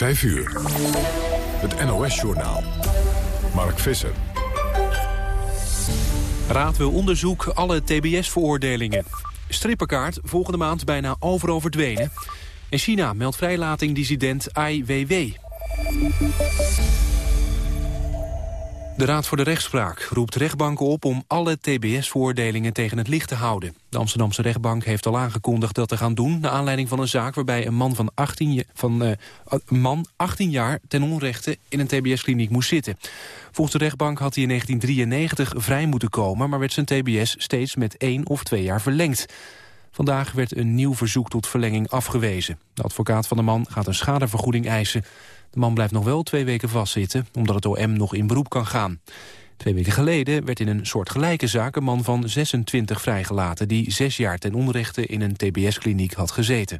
5 uur. Het NOS-journaal. Mark Visser. Raad wil onderzoek alle TBS-veroordelingen. Strippenkaart volgende maand bijna overal verdwenen. En China meldt vrijlating dissident Ai Weiwei. De Raad voor de Rechtspraak roept rechtbanken op om alle TBS-veroordelingen tegen het licht te houden. De Amsterdamse rechtbank heeft al aangekondigd dat te gaan doen... naar aanleiding van een zaak waarbij een man van 18, van, een man 18 jaar ten onrechte in een TBS-kliniek moest zitten. Volgens de rechtbank had hij in 1993 vrij moeten komen... maar werd zijn TBS steeds met één of twee jaar verlengd. Vandaag werd een nieuw verzoek tot verlenging afgewezen. De advocaat van de man gaat een schadevergoeding eisen... De man blijft nog wel twee weken vastzitten, omdat het OM nog in beroep kan gaan. Twee weken geleden werd in een soortgelijke zaak een man van 26 vrijgelaten... die zes jaar ten onrechte in een tbs-kliniek had gezeten.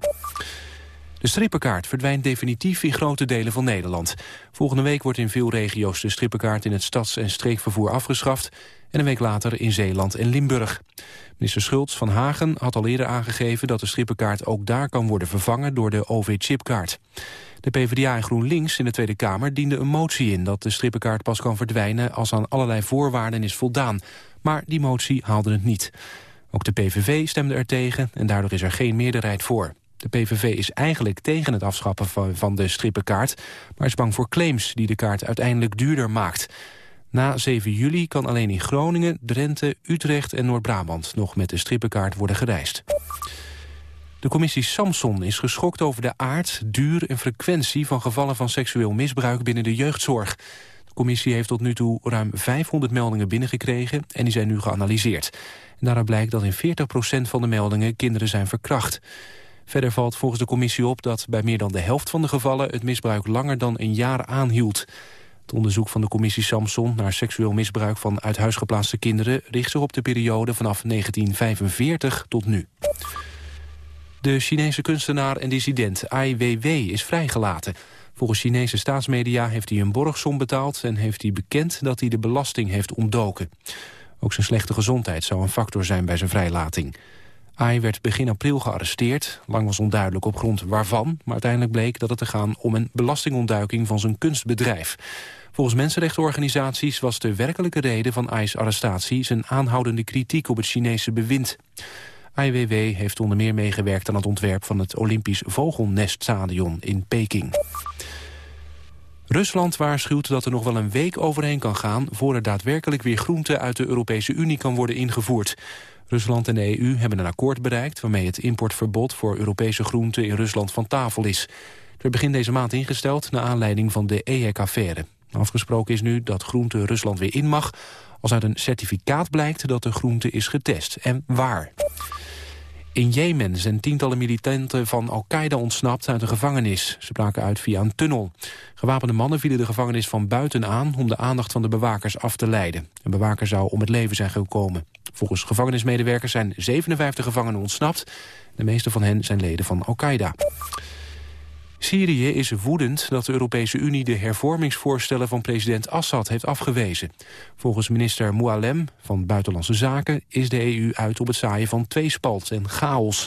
De strippenkaart verdwijnt definitief in grote delen van Nederland. Volgende week wordt in veel regio's de strippenkaart in het stads- en streekvervoer afgeschaft... en een week later in Zeeland en Limburg. Minister Schultz van Hagen had al eerder aangegeven dat de strippenkaart ook daar kan worden vervangen door de OV-chipkaart. De PvdA en GroenLinks in de Tweede Kamer dienden een motie in... dat de strippenkaart pas kan verdwijnen als aan allerlei voorwaarden is voldaan. Maar die motie haalde het niet. Ook de PVV stemde er tegen en daardoor is er geen meerderheid voor. De PVV is eigenlijk tegen het afschaffen van de strippenkaart... maar is bang voor claims die de kaart uiteindelijk duurder maakt. Na 7 juli kan alleen in Groningen, Drenthe, Utrecht en Noord-Brabant... nog met de strippenkaart worden gereisd. De commissie Samson is geschokt over de aard, duur en frequentie... van gevallen van seksueel misbruik binnen de jeugdzorg. De commissie heeft tot nu toe ruim 500 meldingen binnengekregen... en die zijn nu geanalyseerd. En daaruit blijkt dat in 40% van de meldingen kinderen zijn verkracht. Verder valt volgens de commissie op dat bij meer dan de helft van de gevallen... het misbruik langer dan een jaar aanhield. Het onderzoek van de commissie Samson naar seksueel misbruik van uit huis geplaatste kinderen... richt zich op de periode vanaf 1945 tot nu. De Chinese kunstenaar en dissident Ai Weiwei is vrijgelaten. Volgens Chinese staatsmedia heeft hij een borgsom betaald... en heeft hij bekend dat hij de belasting heeft ontdoken. Ook zijn slechte gezondheid zou een factor zijn bij zijn vrijlating. Ai werd begin april gearresteerd. Lang was onduidelijk op grond waarvan... maar uiteindelijk bleek dat het te gaan om een belastingontduiking van zijn kunstbedrijf. Volgens mensenrechtenorganisaties was de werkelijke reden van Ai's arrestatie... zijn aanhoudende kritiek op het Chinese bewind. IWW heeft onder meer meegewerkt aan het ontwerp van het Olympisch Vogelneststadion in Peking. Rusland waarschuwt dat er nog wel een week overheen kan gaan... voor er daadwerkelijk weer groente uit de Europese Unie kan worden ingevoerd. Rusland en de EU hebben een akkoord bereikt... waarmee het importverbod voor Europese groenten in Rusland van tafel is. Het werd begin deze maand ingesteld naar aanleiding van de EHEC-affaire. Afgesproken is nu dat groente Rusland weer in mag... als uit een certificaat blijkt dat de groente is getest. En waar. In Jemen zijn tientallen militanten van Al-Qaeda ontsnapt uit een gevangenis. Ze braken uit via een tunnel. Gewapende mannen vielen de gevangenis van buiten aan... om de aandacht van de bewakers af te leiden. Een bewaker zou om het leven zijn gekomen. Volgens gevangenismedewerkers zijn 57 gevangenen ontsnapt. De meeste van hen zijn leden van Al-Qaeda. Syrië is woedend dat de Europese Unie de hervormingsvoorstellen van president Assad heeft afgewezen. Volgens minister Moualem van Buitenlandse Zaken is de EU uit op het zaaien van tweespalt en chaos.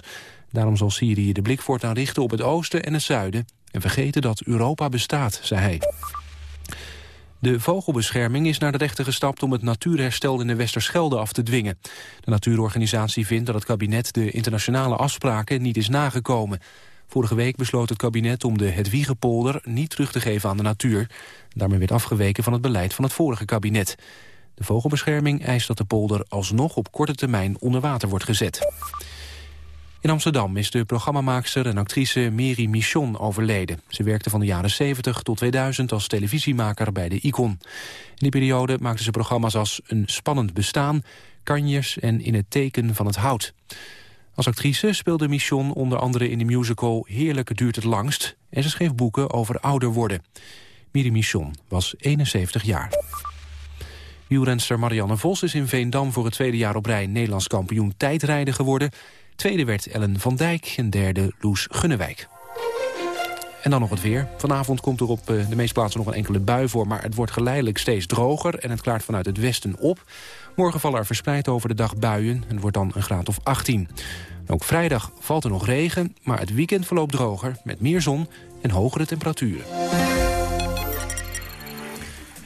Daarom zal Syrië de blik voortaan richten op het oosten en het zuiden en vergeten dat Europa bestaat, zei hij. De vogelbescherming is naar de rechter gestapt om het natuurherstel in de Westerschelde af te dwingen. De natuurorganisatie vindt dat het kabinet de internationale afspraken niet is nagekomen. Vorige week besloot het kabinet om de Hedwiegepolder niet terug te geven aan de natuur. Daarmee werd afgeweken van het beleid van het vorige kabinet. De vogelbescherming eist dat de polder alsnog op korte termijn onder water wordt gezet. In Amsterdam is de programmamaakster en actrice Mary Michon overleden. Ze werkte van de jaren 70 tot 2000 als televisiemaker bij de Icon. In die periode maakte ze programma's als Een spannend bestaan, Kanjes en In het teken van het hout. Als actrice speelde Michon onder andere in de musical Heerlijk duurt het langst... en ze schreef boeken over ouder worden. Miri Michon was 71 jaar. Wielrenster Marianne Vos is in Veendam voor het tweede jaar op rij... Nederlands kampioen tijdrijden geworden. Tweede werd Ellen van Dijk en derde Loes Gunnewijk. En dan nog het weer. Vanavond komt er op eh, de meeste plaatsen nog een enkele bui voor... maar het wordt geleidelijk steeds droger en het klaart vanuit het westen op. Morgen vallen er verspreid over de dag buien en wordt dan een graad of 18. Ook vrijdag valt er nog regen, maar het weekend verloopt droger... met meer zon en hogere temperaturen.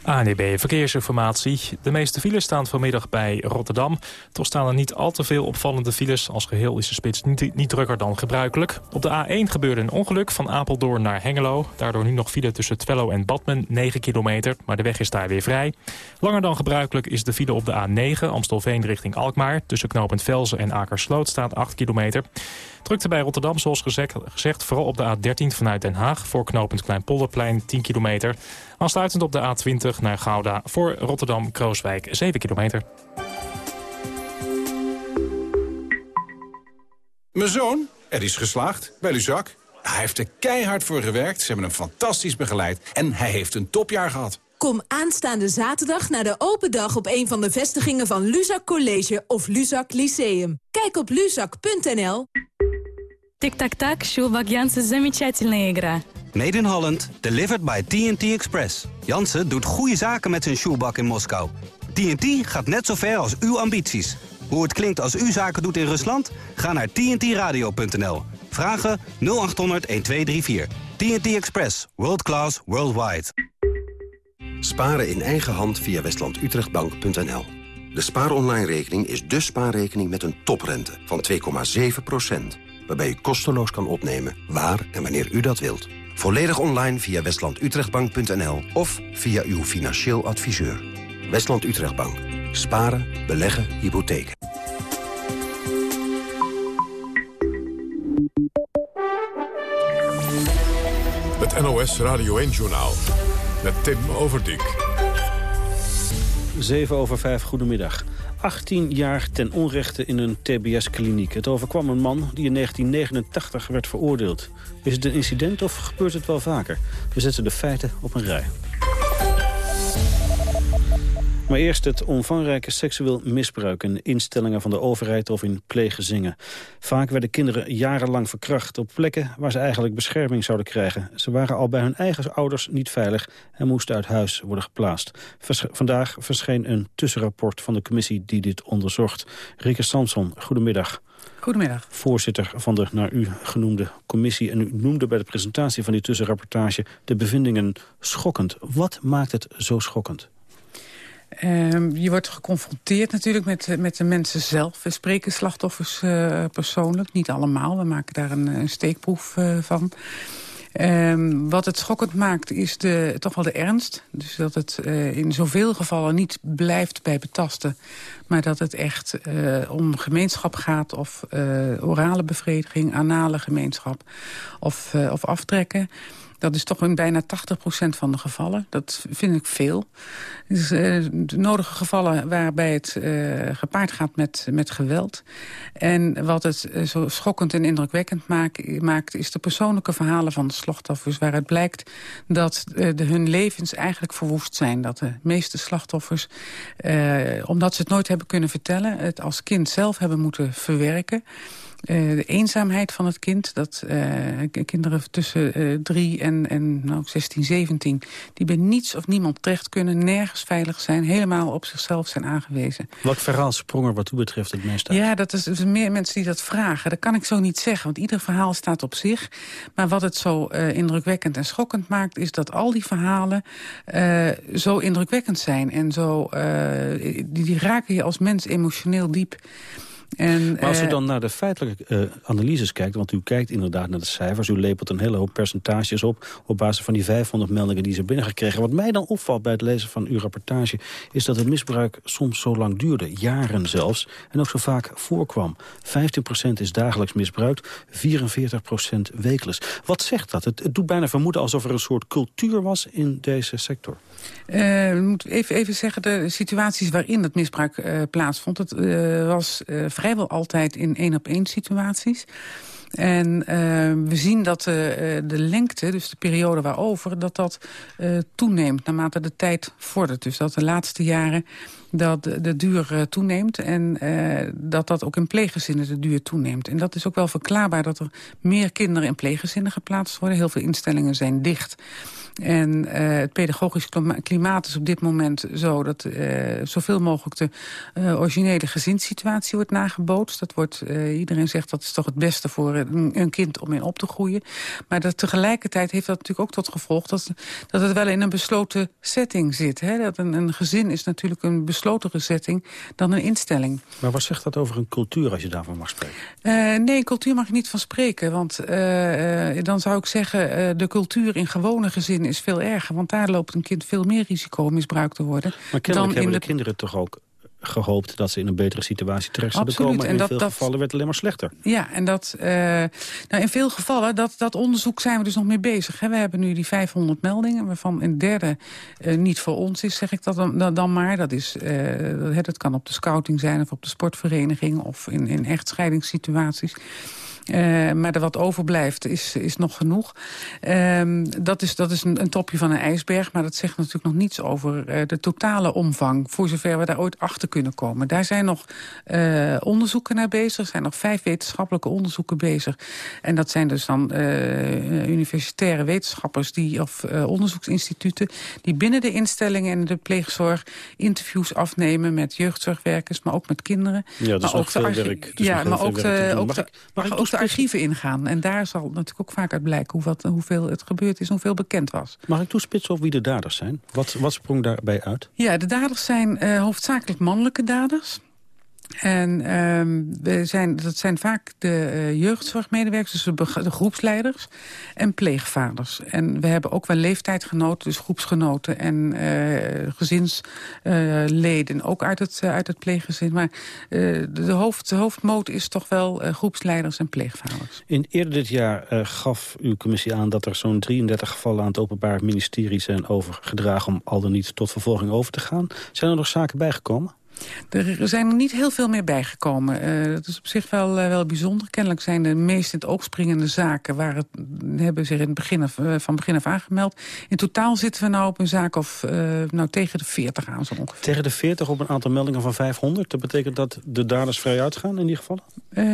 ANEB Verkeersinformatie. De meeste files staan vanmiddag bij Rotterdam. Toch staan er niet al te veel opvallende files. Als geheel is de spits niet, niet drukker dan gebruikelijk. Op de A1 gebeurde een ongeluk van Apeldoorn naar Hengelo. Daardoor nu nog file tussen Twello en Badmen, 9 kilometer. Maar de weg is daar weer vrij. Langer dan gebruikelijk is de file op de A9 Amstelveen richting Alkmaar. Tussen knooppunt Velzen en Akersloot staat 8 kilometer. Drukte bij Rotterdam, zoals gezegd, vooral op de A13 vanuit Den Haag... voor knooppunt Kleinpolderplein 10 kilometer. Aansluitend op de A20 naar Gouda voor Rotterdam-Krooswijk 7 kilometer. Mijn zoon, er is geslaagd bij Luzak. Hij heeft er keihard voor gewerkt, ze hebben hem fantastisch begeleid... en hij heeft een topjaar gehad. Kom aanstaande zaterdag naar de open dag op een van de vestigingen van Luzak College of Luzak Lyceum. Kijk op luzak.nl. Tic-tac-tac, Sjoelbak Jansen, замечательная игра. Made in Holland, delivered by TNT Express. Jansen doet goede zaken met zijn shoebak in Moskou. TNT gaat net zo ver als uw ambities. Hoe het klinkt als u zaken doet in Rusland? Ga naar tntradio.nl. Vragen 0800 1234. TNT Express. World class, worldwide. Sparen in eigen hand via westlandutrechtbank.nl. De spaaronline-rekening is de spaarrekening met een toprente van 2,7 waarbij u kosteloos kan opnemen waar en wanneer u dat wilt. Volledig online via westlandutrechtbank.nl of via uw financieel adviseur. Westland Utrechtbank. Sparen, beleggen, hypotheken. Het NOS Radio 1-journaal met Tim Overdijk. 7 over 5, goedemiddag. 18 jaar ten onrechte in een TBS-kliniek. Het overkwam een man die in 1989 werd veroordeeld. Is het een incident of gebeurt het wel vaker? We zetten de feiten op een rij. Maar eerst het omvangrijke seksueel misbruik in instellingen van de overheid of in pleeggezingen. Vaak werden kinderen jarenlang verkracht op plekken waar ze eigenlijk bescherming zouden krijgen. Ze waren al bij hun eigen ouders niet veilig en moesten uit huis worden geplaatst. vandaag verscheen een tussenrapport van de commissie die dit onderzocht. Rieke Samson, goedemiddag. Goedemiddag. Voorzitter van de naar u genoemde commissie. En u noemde bij de presentatie van die tussenrapportage de bevindingen schokkend. Wat maakt het zo schokkend? Ehm, je wordt geconfronteerd natuurlijk met, met de mensen zelf. We spreken slachtoffers uh, persoonlijk, niet allemaal. We maken daar een, een steekproef uh, van. Um, wat het schokkend maakt is de, toch wel de ernst. Dus dat het in zoveel gevallen niet blijft bij betasten... maar dat het echt om gemeenschap gaat... of orale bevrediging, anale gemeenschap of, of aftrekken... Dat is toch in bijna 80% van de gevallen. Dat vind ik veel. Dus, uh, de nodige gevallen waarbij het uh, gepaard gaat met, met geweld. En wat het uh, zo schokkend en indrukwekkend maak, maakt... is de persoonlijke verhalen van de slachtoffers. Waaruit blijkt dat hun levens eigenlijk verwoest zijn. Dat de meeste slachtoffers, omdat ze het nooit hebben kunnen vertellen... het als kind zelf hebben moeten verwerken... Uh, de eenzaamheid van het kind. Dat uh, kinderen tussen uh, drie en, en nou, 16, 17... die bij niets of niemand terecht kunnen, nergens veilig zijn... helemaal op zichzelf zijn aangewezen. Welk verhaal sprong er wat u betreft het meest uit? Ja, dat is, is meer mensen die dat vragen. Dat kan ik zo niet zeggen, want ieder verhaal staat op zich. Maar wat het zo indrukwekkend en schokkend maakt... is dat al die verhalen zo indrukwekkend zijn. En zo, die, die raken je als mens emotioneel diep... En, maar als u eh, dan naar de feitelijke uh, analyses kijkt... want u kijkt inderdaad naar de cijfers... u lepelt een hele hoop percentages op... op basis van die 500 meldingen die ze binnengekregen. Wat mij dan opvalt bij het lezen van uw rapportage... is dat het misbruik soms zo lang duurde, jaren zelfs... en ook zo vaak voorkwam. 15% is dagelijks misbruikt, 44% wekelijks. Wat zegt dat? Het, het doet bijna vermoeden alsof er een soort cultuur was in deze sector. Uh, ik moet even, even zeggen, de situaties waarin het misbruik uh, plaatsvond... het was vrijwel altijd in één-op-één situaties. En uh, we zien dat uh, de lengte, dus de periode waarover, dat dat uh, toeneemt naarmate de tijd vordert. Dus dat de laatste jaren dat de, de duur toeneemt en dat dat ook in pleeggezinnen de duur toeneemt. En dat is ook wel verklaarbaar dat er meer kinderen in pleeggezinnen geplaatst worden. Heel veel instellingen zijn dicht. En het pedagogisch klimaat is op dit moment zo... dat zoveel mogelijk de originele gezinssituatie wordt nagebootst. Dat wordt, iedereen zegt dat is toch het beste voor een, een, kind om in op te groeien. Maar dat tegelijkertijd heeft dat natuurlijk ook tot gevolg... dat, dat het wel in een besloten setting zit. Hè? Dat een, een gezin is natuurlijk een beslotere setting dan een instelling. Maar wat zegt dat over een cultuur als je daarvan mag spreken? Nee, cultuur mag je niet van spreken. Want dan zou ik zeggen, de cultuur in gewone gezinnen is veel erger. Want daar loopt een kind veel meer risico om misbruikt te worden. Maar kennelijk dan hebben de... de kinderen toch ook gehoopt dat ze in een betere situatie terecht zouden komen. En in dat, veel gevallen werd het alleen maar slechter. Ja, en dat, uh, nou in veel gevallen, dat, dat onderzoek zijn we dus nog mee bezig. Hè. We hebben nu die 500 meldingen, waarvan een derde uh, niet voor ons is, zeg ik dat dan, dan maar. Dat, is, uh, dat, dat kan op de scouting zijn of op de sportvereniging of in, in echtscheidingssituaties. Uh, maar er wat overblijft is, is nog genoeg. Uh, dat is, dat is een, een, topje van een ijsberg. Maar dat zegt natuurlijk nog niets over uh, de totale omvang. Voor zover we daar ooit achter kunnen komen. Daar zijn nog uh, onderzoeken naar bezig. Er zijn nog vijf wetenschappelijke onderzoeken bezig. En dat zijn dus dan universitaire wetenschappers die, of onderzoeksinstituten... die binnen de instellingen en de pleegzorg interviews afnemen... met jeugdzorgwerkers, maar ook met kinderen. Ja, dat is ook veel werk. Ja, maar ook de, ook de, mag ik, ook de archieven ingaan. En daar zal natuurlijk ook vaak uit blijken hoe wat, hoeveel het gebeurd is... hoeveel bekend was. Mag ik toespitsen of wie de daders zijn? Wat, wat sprong daarbij uit? Ja, de daders zijn uh, hoofdzakelijk mannelijke daders. En um, we zijn, dat zijn vaak de uh, jeugdzorgmedewerkers, dus de, de, groepsleiders en pleegvaders. En we hebben ook wel leeftijdgenoten, dus groepsgenoten en uh, gezinsleden, ook uit het, uit het pleeggezin. Maar de, hoofd, hoofdmoot is toch wel groepsleiders en pleegvaders. In eerder dit jaar gaf uw commissie aan dat er zo'n 33 gevallen aan het Openbaar Ministerie zijn overgedragen om al dan niet tot vervolging over te gaan. Zijn er nog zaken bijgekomen? Er zijn er niet heel veel meer bijgekomen. Uh, dat is op zich wel, uh, wel bijzonder. Kennelijk zijn de meest in het oog springende zaken... Waar het, hebben zich in het begin af, uh, van begin af aangemeld. In totaal zitten we nou op een zaak of nou, tegen de 40 aan zo ongeveer. Tegen de 40 op een aantal meldingen van 500? Dat betekent dat de daders vrij uitgaan in die gevallen?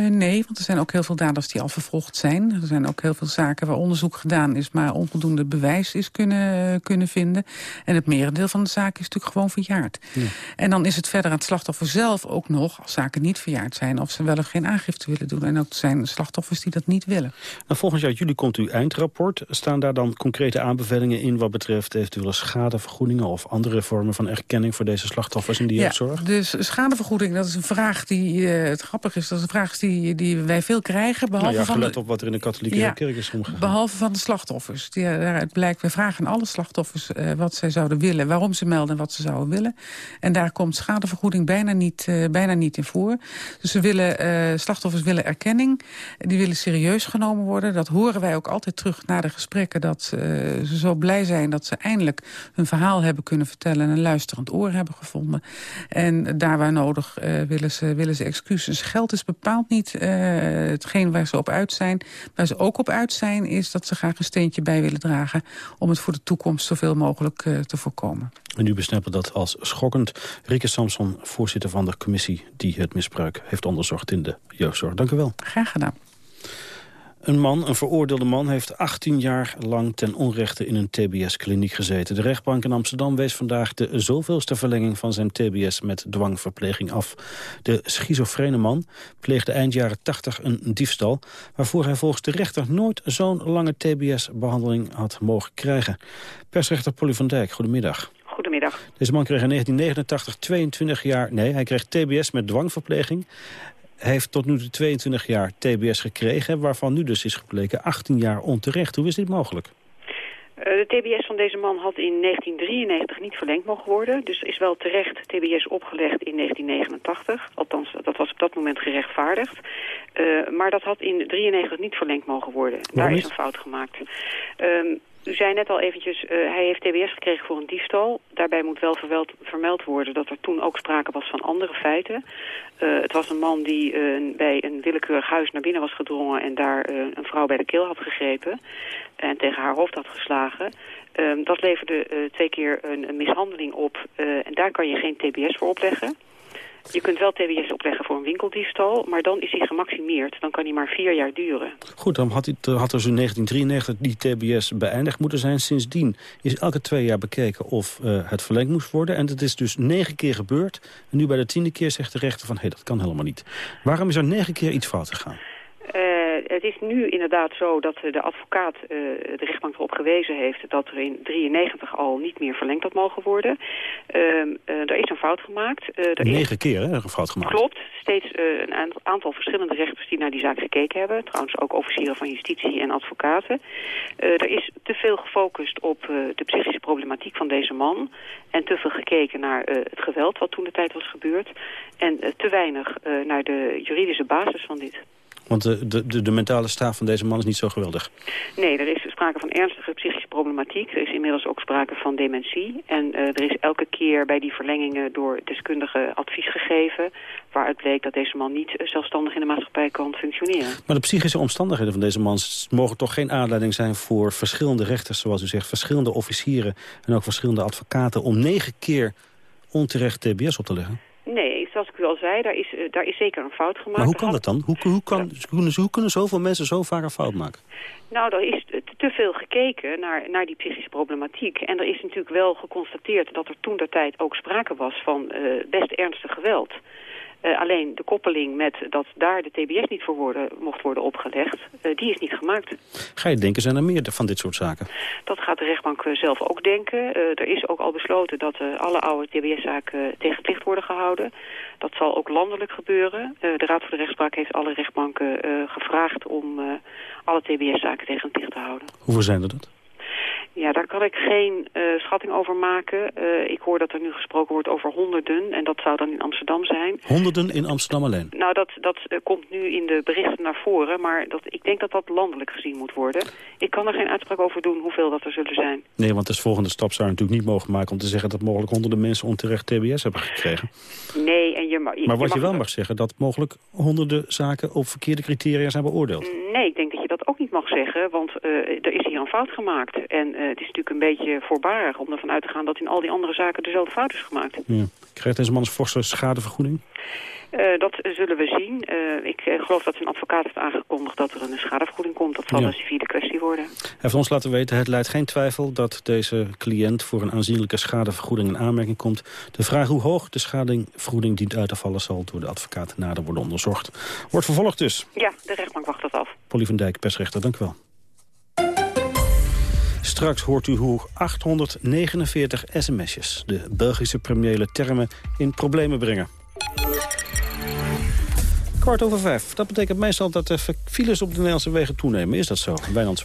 nee, want er zijn ook heel veel daders die al vervolgd zijn. Er zijn ook heel veel zaken waar onderzoek gedaan is... maar onvoldoende bewijs is kunnen, kunnen vinden. En het merendeel van de zaken is natuurlijk gewoon verjaard. Ja. En dan is het verder het slachtoffer zelf ook nog, als zaken niet verjaard zijn... of ze wel of geen aangifte willen doen. En ook zijn slachtoffers die dat niet willen. Nou, volgens jaar jullie komt uw eindrapport. Staan daar dan concrete aanbevelingen in... wat betreft eventuele schadevergoedingen... of andere vormen van erkenning voor deze slachtoffers in die ja, zorg? Dus schadevergoeding, dat is een vraag die... Uh, het grappig is, dat is een vraag die, die wij veel krijgen. Behalve nou ja, gelet van op wat er in de katholieke ja, kerk is omgegaan. Behalve van de slachtoffers. Die, daaruit blijkt, we vragen aan alle slachtoffers uh, wat zij zouden willen... waarom ze melden en wat ze zouden willen. En daar komt schadevergoeding bijna niet, uh, bijna niet in voor. Dus ze willen, uh, slachtoffers willen erkenning. Die willen serieus genomen worden. Dat horen wij ook altijd terug na de gesprekken. Dat uh, ze zo blij zijn dat ze eindelijk hun verhaal hebben kunnen vertellen... en een luisterend oor hebben gevonden. En daar waar nodig willen, ze, willen ze excuses. Geld is bepaald niet hetgeen waar ze op uit zijn. Waar ze ook op uit zijn is dat ze graag een steentje bij willen dragen... om het voor de toekomst zoveel mogelijk te voorkomen. En u besnappen dat als schokkend. Rieke Samson, voorzitter van de commissie... die het misbruik heeft onderzocht in de jeugdzorg. Dank u wel. Graag gedaan. Een man, een veroordeelde man, heeft 18 jaar lang ten onrechte in een TBS-kliniek gezeten. De rechtbank in Amsterdam wees vandaag de zoveelste verlenging van zijn TBS met dwangverpleging af. De schizofrene man pleegde eind jaren 80 een diefstal, waarvoor hij volgens de rechter nooit zo'n lange TBS-behandeling had mogen krijgen. Persrechter Polly van Dijk, goedemiddag. Goedemiddag. Deze man kreeg in 1989 22 jaar... Nee, hij kreeg TBS met dwangverpleging. Hij heeft tot nu toe 22 jaar TBS gekregen... waarvan nu dus is gebleken 18 jaar onterecht. Hoe is dit mogelijk? Uh, de TBS van deze man had in 1993 niet verlengd mogen worden. Dus is wel terecht TBS opgelegd in 1989. Althans, dat was op dat moment gerechtvaardigd. Uh, maar dat had in 1993 niet verlengd mogen worden. Daar is een fout gemaakt. Uh, u zei net al eventjes, uh, hij heeft TBS gekregen voor een diefstal. Daarbij moet wel vermeld, worden dat er toen ook sprake was van andere feiten. Uh, het was een man die uh, bij een willekeurig huis naar binnen was gedrongen... en daar een vrouw bij de keel had gegrepen en tegen haar hoofd had geslagen. Ehm, dat leverde twee keer een, een mishandeling op en daar kan je geen TBS voor opleggen. Je kunt wel TBS opleggen voor een winkeldiefstal, maar dan is hij gemaximeerd. Dan kan hij maar vier jaar duren. Goed, dan had, hij, had er zo in 1993 die TBS beëindigd moeten zijn. Sindsdien is elke twee jaar bekeken of uh, het verlengd moest worden. En het is dus negen keer gebeurd. En nu bij de tiende keer zegt de rechter van, hé, hey, dat kan helemaal niet. Waarom is er negen keer iets fout gegaan? Uh, het is nu inderdaad zo dat de advocaat uh, de rechtbank erop gewezen heeft... dat er in 93 al niet meer verlengd had mogen worden. Uh, er is een fout gemaakt. Er Negen is... keer, hè, een fout gemaakt. Klopt. Steeds een aantal verschillende rechters die naar die zaak gekeken hebben. Trouwens ook officieren van justitie en advocaten. er is te veel gefocust op de psychische problematiek van deze man. En te veel gekeken naar het geweld wat toen de tijd was gebeurd. En te weinig naar de juridische basis van dit. Want de, de, de, mentale staat van deze man is niet zo geweldig. Nee, er is sprake van ernstige psychische problematiek. Er is inmiddels ook sprake van dementie. En uh, er is elke keer bij die verlengingen door deskundigen advies gegeven... waaruit bleek dat deze man niet zelfstandig in de maatschappij kan functioneren. Maar de psychische omstandigheden van deze man mogen toch geen aanleiding zijn... voor verschillende rechters, zoals u zegt, verschillende officieren... en ook verschillende advocaten om negen keer onterecht TBS op te leggen? Nee, zoals ik u al zei, daar is, uh, daar is zeker een fout gemaakt. Maar hoe kan dat dan? Hoe, hoe, kan, hoe, kunnen zoveel mensen zo vaak een fout maken? Nou, er is te veel gekeken naar, naar die psychische problematiek. En er is natuurlijk wel geconstateerd dat er toen der tijd ook sprake was van uh, best ernstig geweld. Uh, alleen de koppeling met dat daar de TBS niet voor worden, mocht worden opgelegd, uh, die is niet gemaakt. Ga je denken, zijn er meer van dit soort zaken? Dat gaat de rechtbank uh, zelf ook denken. er is ook al besloten dat alle oude TBS-zaken tegen het licht worden gehouden. Dat zal ook landelijk gebeuren. de Raad voor de Rechtspraak heeft alle rechtbanken gevraagd om alle TBS-zaken tegen het licht te houden. Hoeveel zijn er dat? Ja, daar kan ik geen uh, schatting over maken. Uh, ik hoor dat er nu gesproken wordt over honderden. En dat zou dan in Amsterdam zijn. Honderden in Amsterdam alleen? Nou, dat, dat uh, komt nu in de berichten naar voren. Maar dat, ik denk dat dat landelijk gezien moet worden. Ik kan er geen uitspraak over doen hoeveel dat er zullen zijn. Nee, want de volgende stap zou je natuurlijk niet mogen maken... om te zeggen dat mogelijk honderden mensen onterecht TBS hebben gekregen. Nee, en je, je Maar wat je, je wel mag zeggen, dat mogelijk honderden zaken... op verkeerde criteria zijn beoordeeld. Nee, ik denk mag zeggen. Want er is hier een fout gemaakt. En uh, het is natuurlijk een beetje voorbarig om ervan uit te gaan... dat in al die andere zaken dezelfde fout is gemaakt. Ja. Krijgt deze man een forse schadevergoeding? Uh, dat zullen we zien. Uh, ik uh, geloof dat een advocaat heeft aangekondigd dat er een schadevergoeding komt. Dat zal ja. een civiele kwestie worden. Hij heeft ons laten weten, het leidt geen twijfel dat deze cliënt voor een aanzienlijke schadevergoeding in aanmerking komt. De vraag hoe hoog de schadevergoeding dient uit te vallen zal door de advocaat nader worden onderzocht. Wordt vervolgd dus. Ja, de rechtbank wacht dat af. Polly van Dijk, persrechter, dank u wel. Straks hoort u hoe 849 sms'jes de Belgische premiële termen in problemen brengen. Kwart over vijf. Dat betekent meestal dat de files op de Nederlandse wegen toenemen. Is dat zo, Wijnand?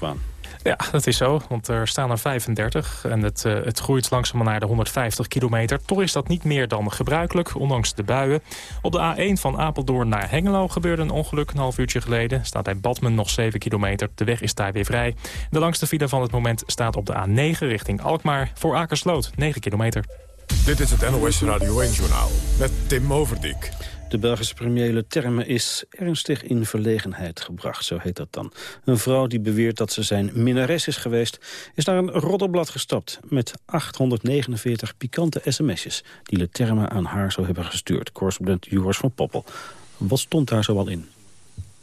Ja, dat is zo, want er staan er 35 en het, uh, het groeit langzaam naar de 150 kilometer. Toch is dat niet meer dan gebruikelijk, ondanks de buien. Op de A1 van Apeldoorn naar Hengelo gebeurde een ongeluk een half uurtje geleden. Staat bij Badmen nog 7 kilometer, de weg is daar weer vrij. De langste file van het moment staat op de A9 richting Alkmaar voor Akersloot, 9 kilometer. Dit is het NOS Radio 1-journaal met Tim Overdijk. De Belgische premier Terme is ernstig in verlegenheid gebracht, zo heet dat dan. Een vrouw die beweert dat ze zijn minnares is geweest... is naar een roddelblad gestapt met 849 pikante sms'jes... die Le Terme aan haar zou hebben gestuurd. Correspondent Joris van Poppel. Wat stond daar zoal in?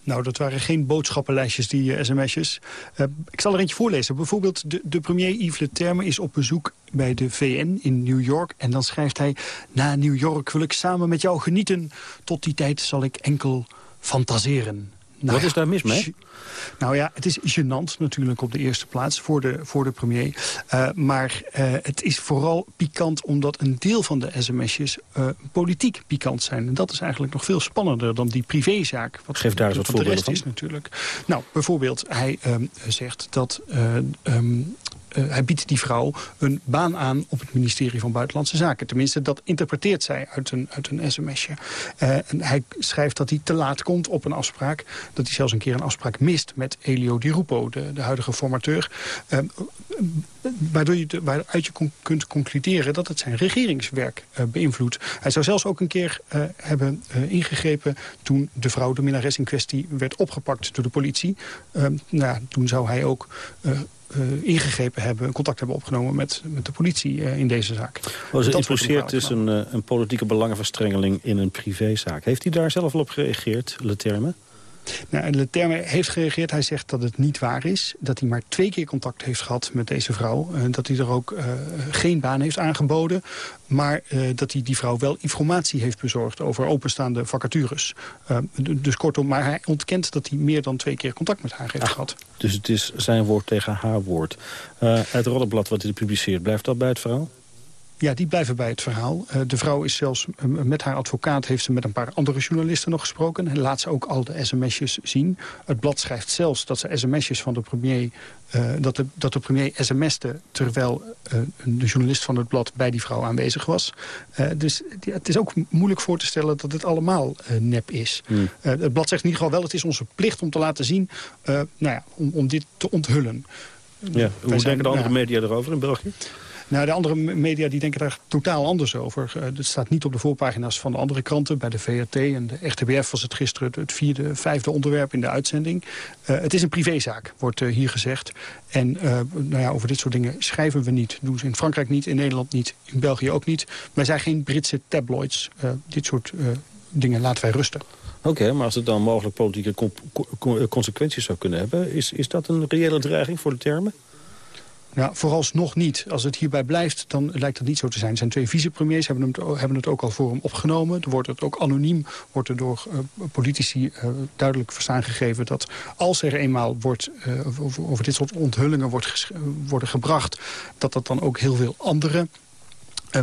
Nou, dat waren geen boodschappenlijstjes, die uh, sms'jes. Uh, ik zal er eentje voorlezen. Bijvoorbeeld de, de premier Yves Le Terme is op bezoek bij de VN in New York. En dan schrijft hij... Na New York wil ik samen met jou genieten. Tot die tijd zal ik enkel fantaseren. Nou, Wat is daar mis mee? Nou ja, het is gênant natuurlijk op de eerste plaats voor de, voor de premier. Uh, maar uh, het is vooral pikant omdat een deel van de sms'jes uh, politiek pikant zijn. En dat is eigenlijk nog veel spannender dan die privézaak. Wat, Geef daar eens wat voorbeelden van. is natuurlijk. Nou, bijvoorbeeld, hij um, zegt dat um, uh, hij biedt die vrouw een baan aan op het ministerie van Buitenlandse Zaken. Tenminste, dat interpreteert zij uit een, uit een sms'je. Uh, en hij schrijft dat hij te laat komt op een afspraak. Dat hij zelfs een keer een afspraak mist met Elio Di Rupo, de, de huidige formateur. Uh, waardoor je, waaruit je kunt concluderen dat het zijn regeringswerk beïnvloedt. Hij zou zelfs ook een keer hebben ingegrepen toen de vrouw, de minnares in kwestie, werd opgepakt door de politie. nou, toen zou hij ook ingegrepen hebben... contact hebben opgenomen met, met de politie in deze zaak. Oh, ze impliceert dus een, een politieke belangenverstrengeling in een privézaak. Heeft hij daar zelf al op gereageerd, Leterme? Nou, Leterme heeft gereageerd. Hij zegt dat het niet waar is. Dat hij maar twee keer contact heeft gehad met deze vrouw. Uh, dat hij er ook uh, geen baan heeft aangeboden. Maar uh, dat hij die vrouw wel informatie heeft bezorgd over openstaande vacatures. dus kortom, maar hij ontkent dat hij meer dan twee keer contact met haar heeft Ach, gehad. Dus het is zijn woord tegen haar woord. het roddelblad wat hij publiceert, blijft dat bij het verhaal? Ja, die blijven bij het verhaal. Uh, de vrouw is zelfs met haar advocaat... heeft ze met een paar andere journalisten nog gesproken. En laat ze ook al de sms'jes zien. Het blad schrijft zelfs dat ze sms'jes van de premier... Uh, dat, de, dat de premier sms'te terwijl de journalist van het blad... bij die vrouw aanwezig was. dus ja, het is ook moeilijk voor te stellen dat het allemaal nep is. Hmm. het blad zegt in ieder geval wel... het is onze plicht om te laten zien... nou ja, om, om dit te onthullen. Ja, hoe denken de andere media erover in België? Nou, de andere media die denken daar totaal anders over. Uh, het staat niet op de voorpagina's van de andere kranten. Bij de VRT en de RTBF was het gisteren het vierde, vijfde onderwerp in de uitzending. Uh, het is een privézaak, wordt uh, hier gezegd. En nou ja, over dit soort dingen schrijven we niet. Dat doen ze in Frankrijk niet, in Nederland niet, in België ook niet. Wij zijn geen Britse tabloids. dit soort dingen laten wij rusten. Oké, maar als het dan mogelijk politieke consequenties zou kunnen hebben... Is, is dat een reële dreiging voor de termen? Nou, vooralsnog niet. Als het hierbij blijft, dan lijkt het niet zo te zijn. Zijn twee vicepremiers hebben, hem, hebben het ook al voor hem opgenomen. Er wordt het ook anoniem, wordt er door uh, politici uh, duidelijk verstaan gegeven... dat als er eenmaal wordt, uh, over, dit soort onthullingen wordt worden gebracht... dat dat dan ook heel veel andere uh,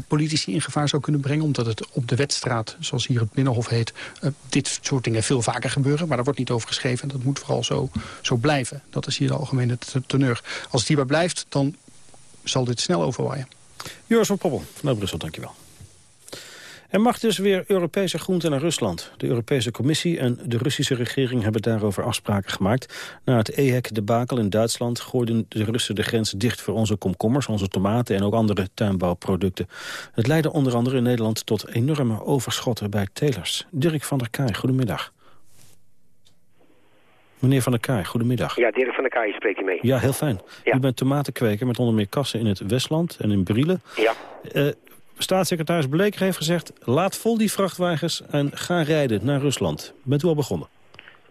politici in gevaar zou kunnen brengen. Omdat het op de wetstraat, zoals hier het Binnenhof heet... Uh, dit soort dingen veel vaker gebeuren. Maar daar wordt niet over geschreven. En dat moet vooral zo, zo blijven. Dat is hier de algemene teneur. Als het hierbij blijft, dan zal dit snel overwaaien. Joris van Poppel vanuit Brussel, dankjewel. Er mag dus weer Europese groenten naar Rusland. De Europese Commissie en de Russische regering hebben daarover afspraken gemaakt. Na het EHEC-debakel in Duitsland gooiden de Russen de grens dicht voor onze komkommers, onze tomaten en ook andere tuinbouwproducten. Het leidde onder andere in Nederland tot enorme overschotten bij telers. Dirk van der Kaai, goedemiddag. Meneer Van der Kaai, goedemiddag. Ja, Dirk van der Kaai spreekt u mee. Ja, heel fijn. U bent tomatenkweker met onder meer kassen in het Westland en in Brielen. Ja. Uh, staatssecretaris Bleker heeft gezegd... laat vol die vrachtwagens en ga rijden naar Rusland. Bent u al begonnen?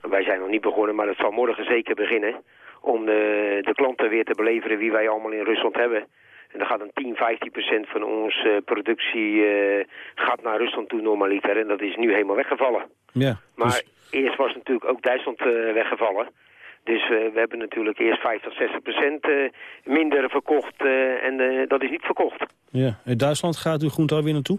Wij zijn nog niet begonnen, maar het zal morgen zeker beginnen... om de, de klanten weer te beleveren wie wij allemaal in Rusland hebben. En dan gaat een 10, 15 procent van onze uh, productie uh, gaat naar Rusland toe normaliter. En dat is nu helemaal weggevallen. Ja, maar dus- eerst was natuurlijk ook Duitsland uh, weggevallen. Dus uh, we hebben natuurlijk eerst 50, 60 procent minder verkocht en dat is niet verkocht. Ja, in Duitsland gaat uw groente alweer naartoe?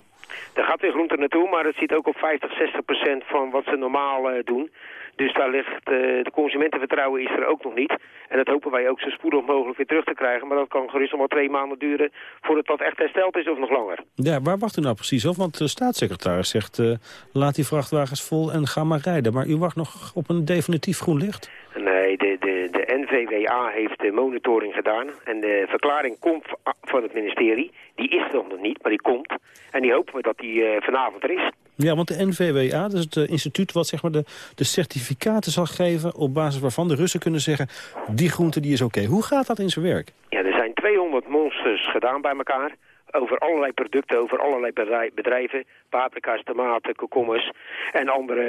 Daar gaat weer groente naartoe, maar het zit ook op 50, 60 procent van wat ze normaal doen. Dus daar ligt, uh, de consumentenvertrouwen is er ook nog niet. En dat hopen wij ook zo spoedig mogelijk weer terug te krijgen. Maar dat kan gerust nog wel twee maanden duren voordat dat echt hersteld is of nog langer. Ja, waar wacht u nou precies op? Want de staatssecretaris zegt, uh, laat die vrachtwagens vol en ga maar rijden. Maar u wacht nog op een definitief groen licht? Nee, de, de, de NVWA heeft de monitoring gedaan. En de verklaring komt van het ministerie. Die is er nog niet, maar die komt. En die hopen we dat die uh, vanavond er is. Ja, want de NVWA, dat is het uh, instituut wat zeg maar, de, de certificaten zal geven... op basis waarvan de Russen kunnen zeggen, die groente die is oké. Hoe gaat dat in zijn werk? Ja, er zijn 200 monsters gedaan bij elkaar over allerlei producten, over allerlei bedrijven. Paprika's, tomaten, komkommers en andere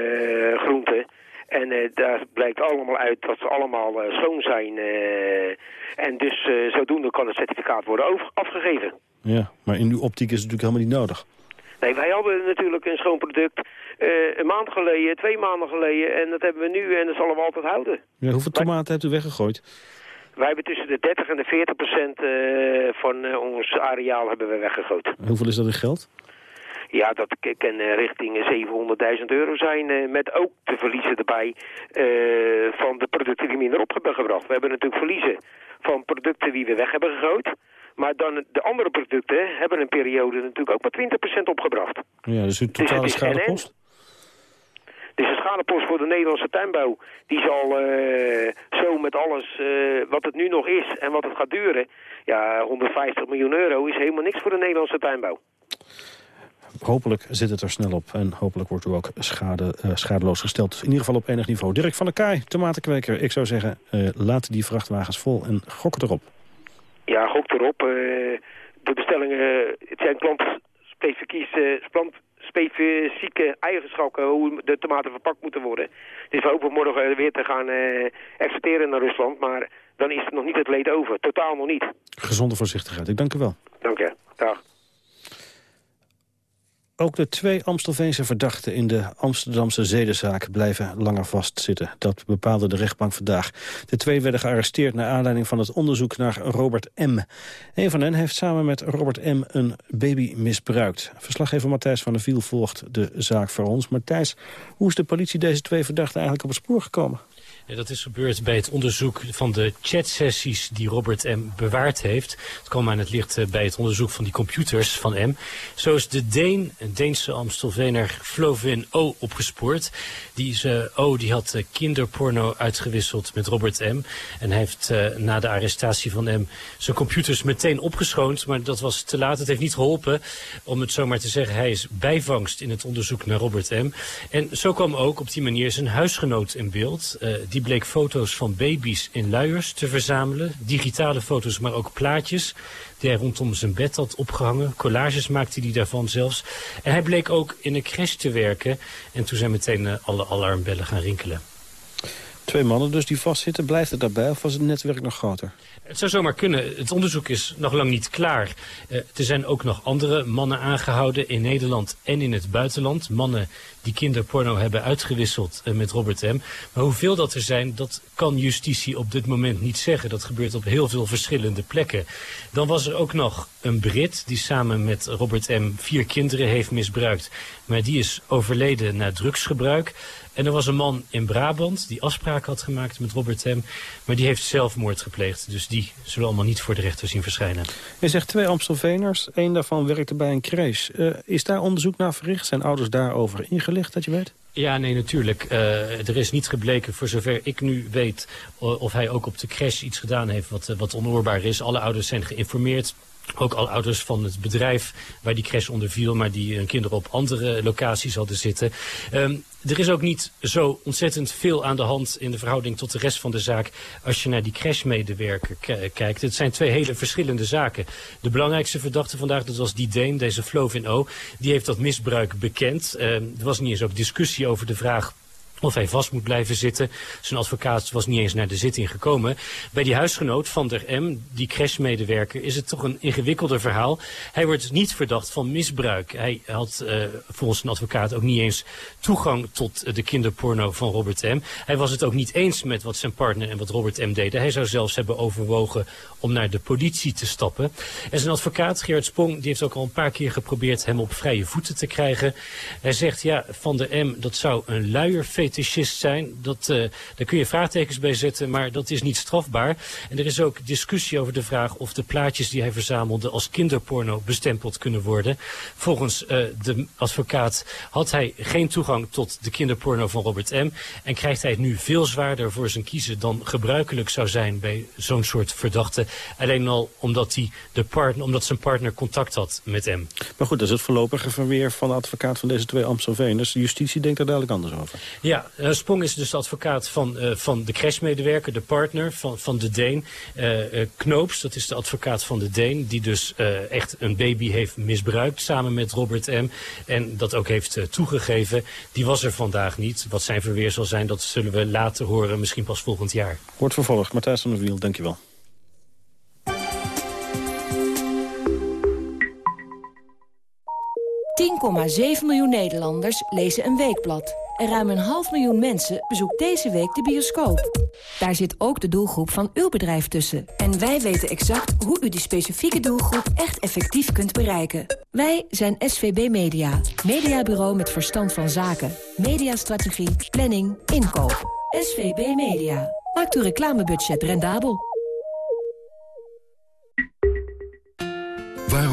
uh, groenten. En uh, daar blijkt allemaal uit dat ze allemaal uh, schoon zijn. En dus zodoende kan het certificaat worden afgegeven. Ja, maar in uw optiek is het natuurlijk helemaal niet nodig. Nee, wij hadden natuurlijk een schoon product een maand geleden, twee maanden geleden. En dat hebben we nu en dat zullen we altijd houden. Ja, hoeveel tomaten hebt u weggegooid? Wij hebben tussen de 30 en de 40 procent van ons areaal hebben we weggegooid. Hoeveel is dat in geld? Ja, dat kan richting 700.000 euro zijn, met ook de verliezen erbij uh, van de producten die minder op hebben gebracht. We hebben natuurlijk verliezen van producten die we weg hebben gegooid. Maar dan de andere producten hebben een periode natuurlijk ook maar 20% opgebracht. Ja, dus uw totale dus schadepost? Dus de schadepost voor de Nederlandse tuinbouw, die zal uh, zo met alles uh, wat het nu nog is en wat het gaat duren, ja, 150 miljoen euro is helemaal niks voor de Nederlandse tuinbouw. Hopelijk zit het er snel op en hopelijk wordt u ook schade, uh, schadeloos gesteld. In ieder geval op enig niveau. Dirk van der Kaai, tomatenkweker. Ik zou zeggen, laat die vrachtwagens vol en gok erop. Ja, gok erop. de bestellingen, het zijn plantspecifieke, plantspecifieke eigenschappen hoe de tomaten verpakt moeten worden. Dus we hopen morgen weer te gaan exporteren naar Rusland, maar dan is het nog niet het leed over. Totaal nog niet. Gezonde voorzichtigheid. Ik dank u wel. Dank je. Dag. Ook de twee Amstelveense verdachten in de Amsterdamse zedenzaak blijven langer vastzitten. Dat bepaalde de rechtbank vandaag. De twee werden gearresteerd naar aanleiding van het onderzoek naar Robert M. Een van hen heeft samen met Robert M. een baby misbruikt. Verslaggever Matthijs van der Viel volgt de zaak voor ons. Matthijs, hoe is de politie deze twee verdachten eigenlijk op het spoor gekomen? Dat is gebeurd bij het onderzoek van de chatsessies die Robert M. bewaard heeft. Het kwam aan het licht eh, bij het onderzoek van die computers van M. Zo is de Deen, een Deense Amstelvener, Flovin O. opgespoord. Die O die had eh, kinderporno uitgewisseld met Robert M. En hij heeft na de arrestatie van M zijn computers meteen opgeschoond. Maar dat was te laat. Het heeft niet geholpen. Om het zomaar te zeggen, hij is bijvangst in het onderzoek naar Robert M. En zo kwam ook op die manier zijn huisgenoot in beeld. Die bleek foto's van baby's in luiers te verzamelen. Digitale foto's, maar ook plaatjes die hij rondom zijn bed had opgehangen. Collages maakte hij daarvan zelfs. En hij bleek ook in een crash te werken. En toen zijn meteen uh, alle alarmbellen gaan rinkelen. Twee mannen dus die vastzitten. Blijft het daarbij of was het netwerk nog groter? Het zou zomaar kunnen. Het onderzoek is nog lang niet klaar. Uh, er zijn ook nog andere mannen aangehouden in Nederland en in het buitenland. Mannen die kinderporno hebben uitgewisseld uh, met Robert M. Maar hoeveel dat er zijn, dat kan justitie op dit moment niet zeggen. Dat gebeurt op heel veel verschillende plekken. Dan was er ook nog een Brit die samen met Robert M. vier kinderen heeft misbruikt. Maar die is overleden na drugsgebruik. En er was een man in Brabant die afspraak had gemaakt met Robert M. Maar die heeft zelfmoord gepleegd. Dus die zullen allemaal niet voor de rechter zien verschijnen. Je zegt twee Amstelveners. Eén daarvan werkte bij een crash. Uh, is daar onderzoek naar verricht? Zijn ouders daarover ingelicht dat je weet? Ja, nee, natuurlijk. Uh, er is niet gebleken, voor zover ik nu weet, of hij ook op de crash iets gedaan heeft wat, wat onoorbaar is. Alle ouders zijn geïnformeerd. Ook al ouders van het bedrijf waar die crash onder viel, maar die hun kinderen op andere locaties hadden zitten. Um, er is ook niet zo ontzettend veel aan de hand in de verhouding tot de rest van de zaak als je naar die crashmedewerker kijkt. Het zijn twee hele verschillende zaken. De belangrijkste verdachte vandaag, dat was die Deen, deze Flovin O. Die heeft dat misbruik bekend. Uh, er was niet eens ook discussie over de vraag of hij vast moet blijven zitten. Zijn advocaat was niet eens naar de zitting gekomen. Bij die huisgenoot van der M, die crashmedewerker, is het toch een ingewikkelder verhaal. Hij wordt niet verdacht van misbruik. Hij had uh, volgens een advocaat ook niet eens toegang tot de kinderporno van Robert M. Hij was het ook niet eens met wat zijn partner en wat Robert M deden. Hij zou zelfs hebben overwogen om naar de politie te stappen. En zijn advocaat, Gerard Sprong, die heeft ook al een paar keer geprobeerd hem op vrije voeten te krijgen. Hij zegt, ja, van der M, dat zou een luierfeest fetischist zijn. Dat, uh, daar kun je vraagtekens bij zetten, maar dat is niet strafbaar. En er is ook discussie over de vraag of de plaatjes die hij verzamelde als kinderporno bestempeld kunnen worden. Volgens uh, de advocaat had hij geen toegang tot de kinderporno van Robert M. En krijgt hij het nu veel zwaarder voor zijn kiezen dan gebruikelijk zou zijn bij zo'n soort verdachte. Alleen al omdat, hij de partner, omdat zijn partner contact had met M. Maar goed, dat is het voorlopige verweer van de advocaat van deze twee Amstelveners. De justitie denkt er duidelijk anders over. Ja, uh, Sprong is dus de advocaat van, uh, van de crashmedewerker, de partner van, van de Deen. Uh, Knoops, dat is de advocaat van de Deen, die dus echt een baby heeft misbruikt samen met Robert M. En dat ook heeft toegegeven. Die was er vandaag niet. Wat zijn verweer zal zijn, dat zullen we later horen, misschien pas volgend jaar. Wordt vervolgd. Matthijs van der Wiel, dankjewel. Miljoen Nederlanders lezen een weekblad. En ruim een half miljoen mensen bezoekt deze week de bioscoop. Daar zit ook de doelgroep van uw bedrijf tussen. En wij weten exact hoe u die specifieke doelgroep echt effectief kunt bereiken. Wij zijn SVB Media. Mediabureau met verstand van zaken. Mediastrategie, planning, inkoop. SVB Media. Maakt uw reclamebudget rendabel.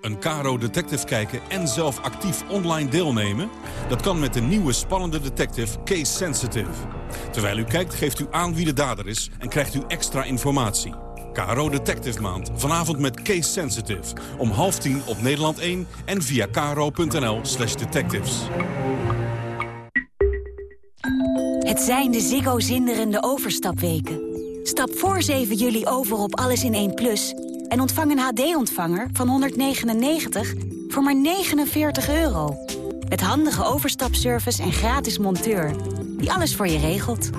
Een Caro Detective kijken en zelf actief online deelnemen? Dat kan met de nieuwe spannende detective Case Sensitive. Terwijl u kijkt geeft u aan wie de dader is en krijgt u extra informatie. Caro Detective Maand. Vanavond met Case Sensitive. Om half tien op Nederland 1 en via caro.nl slash detectives. Het zijn de Ziggo zinderende overstapweken. Stap voor 7 juli over op Alles in 1 Plus... en ontvang een HD-ontvanger van 199 voor maar 49 euro. Met handige overstapservice en gratis monteur... die alles voor je regelt.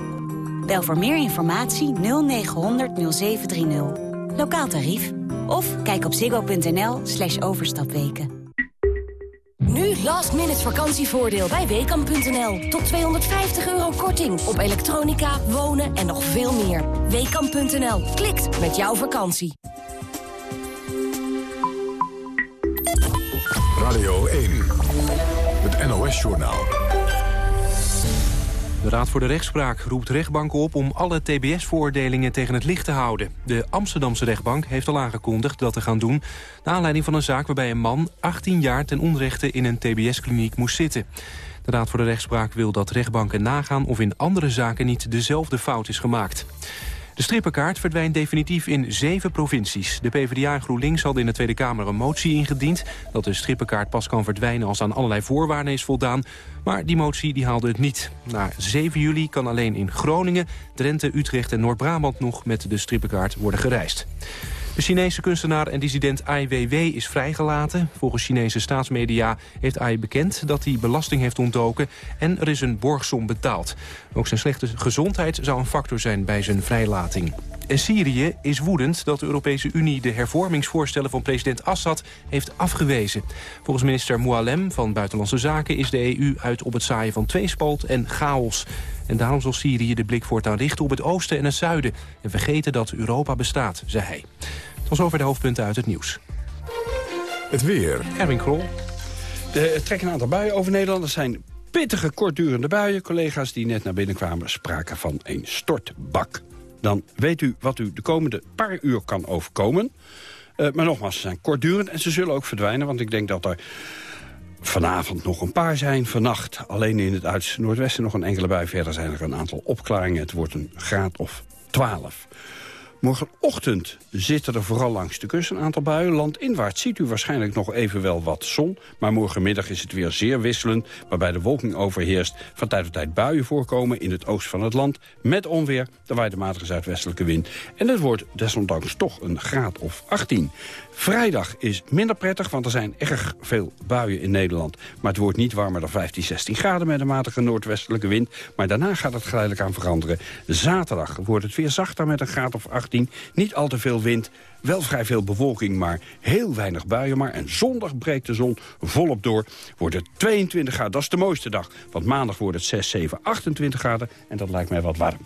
Bel voor meer informatie 0900 0730. Lokaal tarief. Of kijk op ziggo.nl slash overstapweken. Nu last minute vakantievoordeel bij Weekamp.nl. Tot 250 euro korting op elektronica, wonen en nog veel meer. Weekamp.nl. Klikt met jouw vakantie. Radio 1. Het NOS-journaal. De Raad voor de Rechtspraak roept rechtbanken op om alle tbs-veroordelingen tegen het licht te houden. De Amsterdamse rechtbank heeft al aangekondigd dat te gaan doen... naar aanleiding van een zaak waarbij een man 18 jaar ten onrechte in een tbs-kliniek moest zitten. De Raad voor de Rechtspraak wil dat rechtbanken nagaan of in andere zaken niet dezelfde fout is gemaakt. De strippenkaart verdwijnt definitief in zeven provincies. De PvdA en GroenLinks hadden in de Tweede Kamer een motie ingediend... dat de strippenkaart pas kan verdwijnen als aan allerlei voorwaarden is voldaan. Maar die motie die haalde het niet. Na 7 juli kan alleen in Groningen, Drenthe, Utrecht en Noord-Brabant... nog met de strippenkaart worden gereisd. De Chinese kunstenaar en dissident Ai Weiwei is vrijgelaten. Volgens Chinese staatsmedia heeft Ai bekend dat hij belasting heeft ontdoken... en er is een borgsom betaald. Ook zijn slechte gezondheid zou een factor zijn bij zijn vrijlating. En Syrië is woedend dat de Europese Unie de hervormingsvoorstellen van president Assad heeft afgewezen. Volgens minister Moualem van Buitenlandse Zaken is de EU uit op het zaaien van tweespalt en chaos. En daarom zal Syrië de blik voortaan richten op het oosten en het zuiden. En vergeten dat Europa bestaat, zei hij. Tot zover de hoofdpunten uit het nieuws. Het weer. Erwin Krol. Er trekken een aantal buien over Nederland. Er zijn pittige, kortdurende buien. Collega's die net naar binnen kwamen spraken van een stortbak. Dan weet u wat u de komende paar uur kan overkomen. Uh, maar nogmaals, ze zijn kortdurend en ze zullen ook verdwijnen. Want ik denk dat er vanavond nog een paar zijn. Vannacht alleen in het uiterste noordwesten nog een enkele bui. Verder zijn er een aantal opklaringen. Het wordt een graad of 12. Morgenochtend zitten er vooral langs de kust een aantal buien. Landinwaarts ziet u waarschijnlijk nog even wel wat zon. Maar morgenmiddag is het weer zeer wisselend... waarbij de wolking overheerst. Van tijd tot tijd buien voorkomen in het oosten van het land. Met onweer, daar waait de matige zuidwestelijke wind. En het wordt desondanks toch een graad of 18. Vrijdag is minder prettig, want er zijn erg veel buien in Nederland. Maar het wordt niet warmer dan 15, 16 graden met een matige noordwestelijke wind. Maar daarna gaat het geleidelijk aan veranderen. Zaterdag wordt het weer zachter met een graad of 18. Niet al te veel wind, wel vrij veel bewolking, maar heel weinig buien maar. En zondag breekt de zon volop door. Wordt het 22 graden, dat is de mooiste dag. Want maandag wordt het 6, 7, 28 graden. En dat lijkt mij wat warm.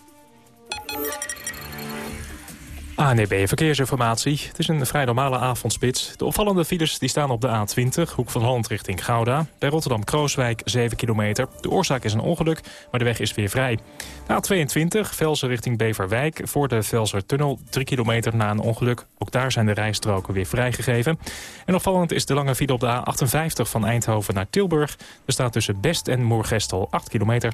ANEB Verkeersinformatie. Het is een vrij normale avondspits. De opvallende files die staan op de A20, hoek van Holland richting Gouda. Bij Rotterdam-Krooswijk 7 kilometer. De oorzaak is een ongeluk, maar de weg is weer vrij. De A22, Velsen richting Beverwijk. Voor de Velsertunnel 3 kilometer na een ongeluk. Ook daar zijn de rijstroken weer vrijgegeven. En opvallend is de lange file op de A58 van Eindhoven naar Tilburg. Er staat tussen Best en Moergestel 8 kilometer.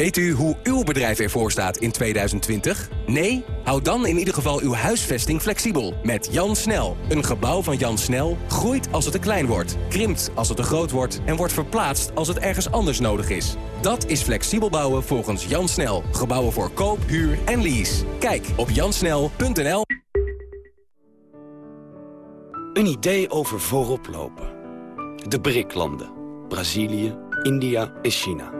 Weet u hoe uw bedrijf ervoor staat in 2020? Nee? Houd dan in ieder geval uw huisvesting flexibel. Met Jan Snel. Een gebouw van Jan Snel groeit als het te klein wordt, krimpt als het te groot wordt en wordt verplaatst als het ergens anders nodig is. Dat is flexibel bouwen volgens Jan Snel. Gebouwen voor koop, huur en lease. Kijk op jansnel.nl. Een idee over voorop lopen. De BRIC-landen. Brazilië, India en China.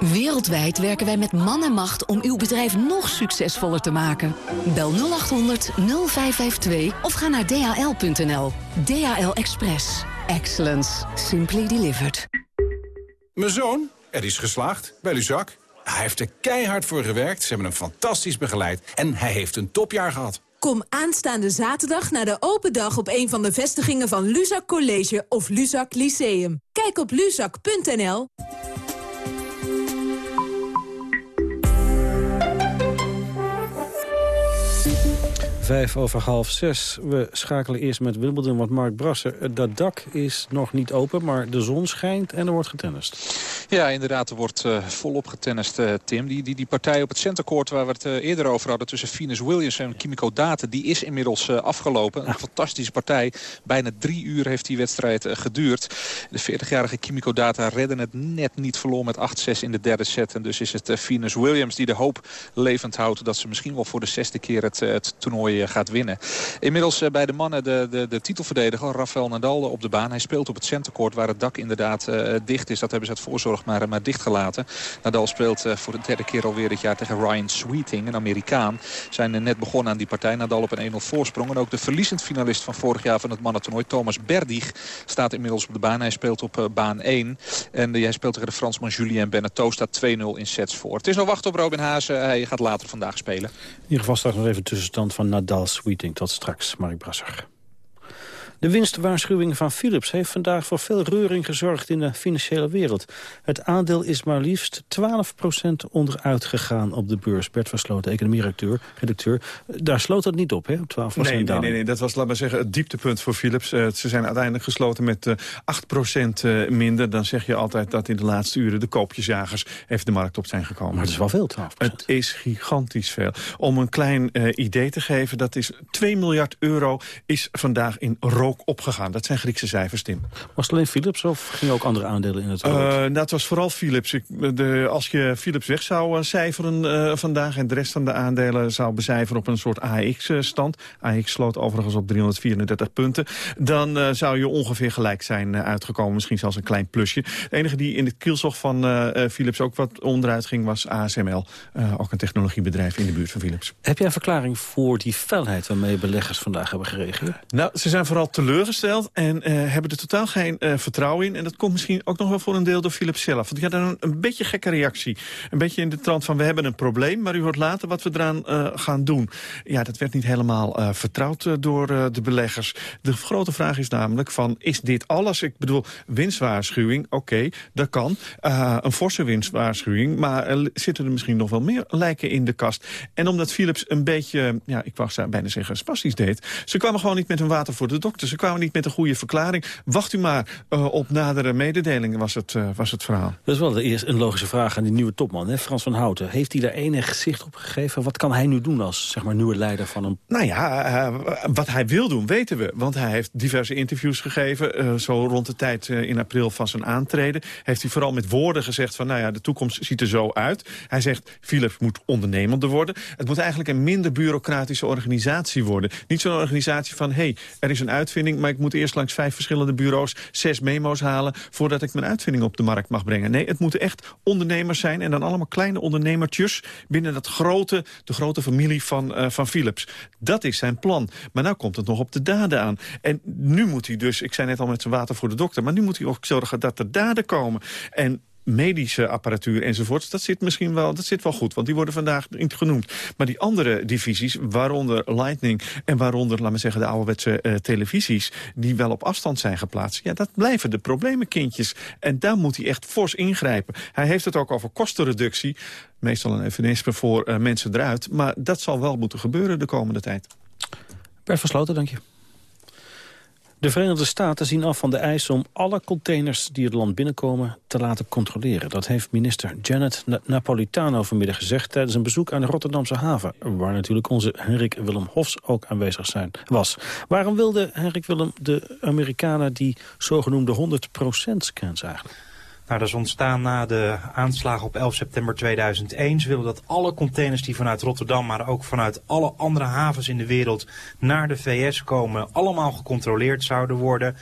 Wereldwijd werken wij met man en macht om uw bedrijf nog succesvoller te maken. Bel 0800 0552 of ga naar dhl.nl. DHL Express. Excellence. Simply delivered. Mijn zoon, er is geslaagd bij Luzak. Hij heeft er keihard voor gewerkt, ze hebben hem fantastisch begeleid... en hij heeft een topjaar gehad. Kom aanstaande zaterdag naar de open dag op een van de vestigingen van Luzak College of Luzak Lyceum. Kijk op luzak.nl. Vijf over half zes. We schakelen eerst met Wimbledon, want Mark Brasser... dat dak is nog niet open, maar de zon schijnt en er wordt getennist. Ja, inderdaad, er wordt uh, volop getennist, uh, Tim. Die, die, die partij op het centercourt waar we het uh, eerder over hadden... tussen Venus Williams en Kimiko Date, die is inmiddels afgelopen. Een fantastische partij. Bijna drie uur heeft die wedstrijd geduurd. De 40-jarige Kimiko Data redde het net niet verloren met 8-6 in de derde set. En dus is het Venus Williams die de hoop levend houdt... dat ze misschien wel voor de zesde keer het, het toernooi gaat winnen. Inmiddels bij de mannen de, de, de titelverdediger Rafael Nadal op de baan. Hij speelt op het centercourt waar het dak inderdaad dicht is. Dat hebben ze uit voorzorg maar, maar dichtgelaten. Nadal speelt voor de derde keer alweer dit jaar tegen Ryan Sweeting, een Amerikaan. Zijn net begonnen aan die partij. Nadal op een 1-0 voorsprong. En ook de verliezend finalist van vorig jaar van het mannentoernooi, Thomas Berdig, staat inmiddels op de baan. Hij speelt op baan 1. En hij speelt tegen de Fransman Julien Beneteau. Staat 2-0 in sets voor. Het is nog wachten op Robin Haase. Hij gaat later vandaag spelen. In ieder geval straks nog even tussenstand van Nadal. Nadal Sweeting. Tot straks, Mark Brasser. De winstwaarschuwing van Philips heeft vandaag voor veel reuring gezorgd in de financiële wereld. Het aandeel is maar liefst 12% onderuit gegaan op de beurs. Bert Versloten, economie-redacteur. Redacteur. Daar sloot het niet op, hè? 12 nee, nee, nee, nee, dat was, laat maar zeggen, het dieptepunt voor Philips. Uh, ze zijn uiteindelijk gesloten met uh, 8% uh, minder. Dan zeg je altijd dat in de laatste uren de koopjesjagers even de markt op zijn gekomen. Maar het is wel veel, 12 Het is gigantisch veel. Om een klein idee te geven, dat is 2 miljard euro is vandaag in rook opgegaan. Dat zijn Griekse cijfers, Tim. Was het alleen Philips of gingen ook andere aandelen in het rood? Uh, dat was vooral Philips. Ik, de, als je Philips weg zou uh, cijferen uh, vandaag... en de rest van de aandelen zou becijferen op een soort AX-stand... AX sloot overigens op 334 punten... dan zou je ongeveer gelijk zijn uitgekomen. Misschien zelfs een klein plusje. De enige die in het kielzog van Philips ook wat onderuit ging... was ASML, ook een technologiebedrijf in de buurt van Philips. Heb jij een verklaring voor die felheid... waarmee beleggers vandaag hebben gereageerd? Nou, ze zijn vooral teleurgesteld en uh, hebben er totaal geen uh, vertrouwen in. En dat komt misschien ook nog wel voor een deel door Philips zelf. Want die had een, een beetje gekke reactie. Een beetje in de trant van we hebben een probleem... maar u hoort later wat we eraan uh, gaan doen. Ja, dat werd niet helemaal vertrouwd door de beleggers. De grote vraag is namelijk van, is dit alles? Ik bedoel, winstwaarschuwing, oké, dat kan. een forse winstwaarschuwing, maar zitten er misschien nog wel meer lijken in de kast. En omdat Philips een beetje, ja, ik wou bijna zeggen, spastisch deed... ze kwamen gewoon niet met hun water voor de dokter. Ze kwamen niet met een goede verklaring. Wacht u maar uh, op nadere mededelingen, was het, uh, was het verhaal. Dat is wel de eerste, een logische vraag aan die nieuwe topman, hè? Frans van Houten. Heeft hij daar enig zicht op gegeven? Wat kan hij nu doen als zeg maar, nieuwe leider van een... Nou ja, uh, wat hij wil doen, weten we. Want hij heeft diverse interviews gegeven. zo rond de tijd in april van zijn aantreden. Heeft hij vooral met woorden gezegd van... nou ja, de toekomst ziet er zo uit. Hij zegt, Philips moet ondernemender worden. Het moet eigenlijk een minder bureaucratische organisatie worden. Niet zo'n organisatie van, hé, hey, er is een maar ik moet eerst langs vijf verschillende bureaus zes memo's halen... voordat ik mijn uitvinding op de markt mag brengen. Nee, het moeten echt ondernemers zijn... en dan allemaal kleine ondernemertjes binnen dat grote, de grote familie van, uh, van Philips. Dat is zijn plan. Maar nu komt het nog op de daden aan. En nu moet hij dus, ik zei net al met zijn water voor de dokter... maar nu moet hij ook zorgen dat er daden komen. En medische apparatuur enzovoorts, dat zit misschien wel, dat zit wel goed. Want die worden vandaag niet genoemd. Maar die andere divisies, waaronder Lightning en waaronder, laten we zeggen, de ouderwetse uh, televisies, die wel op afstand zijn geplaatst. Ja, dat blijven de problemenkindjes. En daar moet hij echt fors ingrijpen. Hij heeft het ook over kostenreductie. Meestal een evenemisme voor uh, mensen eruit. Maar dat zal wel moeten gebeuren de komende tijd. Bert Versloten, dank je. De Verenigde Staten zien af van de eis om alle containers die het land binnenkomen te laten controleren. Dat heeft minister Janet Napolitano vanmiddag gezegd tijdens een bezoek aan de Rotterdamse haven. Waar natuurlijk onze Henrik Willem Hofs ook aanwezig zijn, was. Waarom wilde Henrik Willem de Amerikanen die zogenoemde 100% scans eigenlijk? Nou, dat is ontstaan na de aanslagen op 11 september 2001. Ze willen dat alle containers die vanuit Rotterdam, maar ook vanuit alle andere havens in de wereld naar de VS komen, allemaal gecontroleerd zouden worden.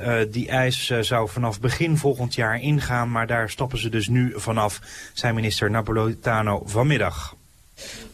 Uh, die eis uh, zou vanaf begin volgend jaar ingaan, maar daar stappen ze dus nu vanaf, zei minister Napolitano vanmiddag.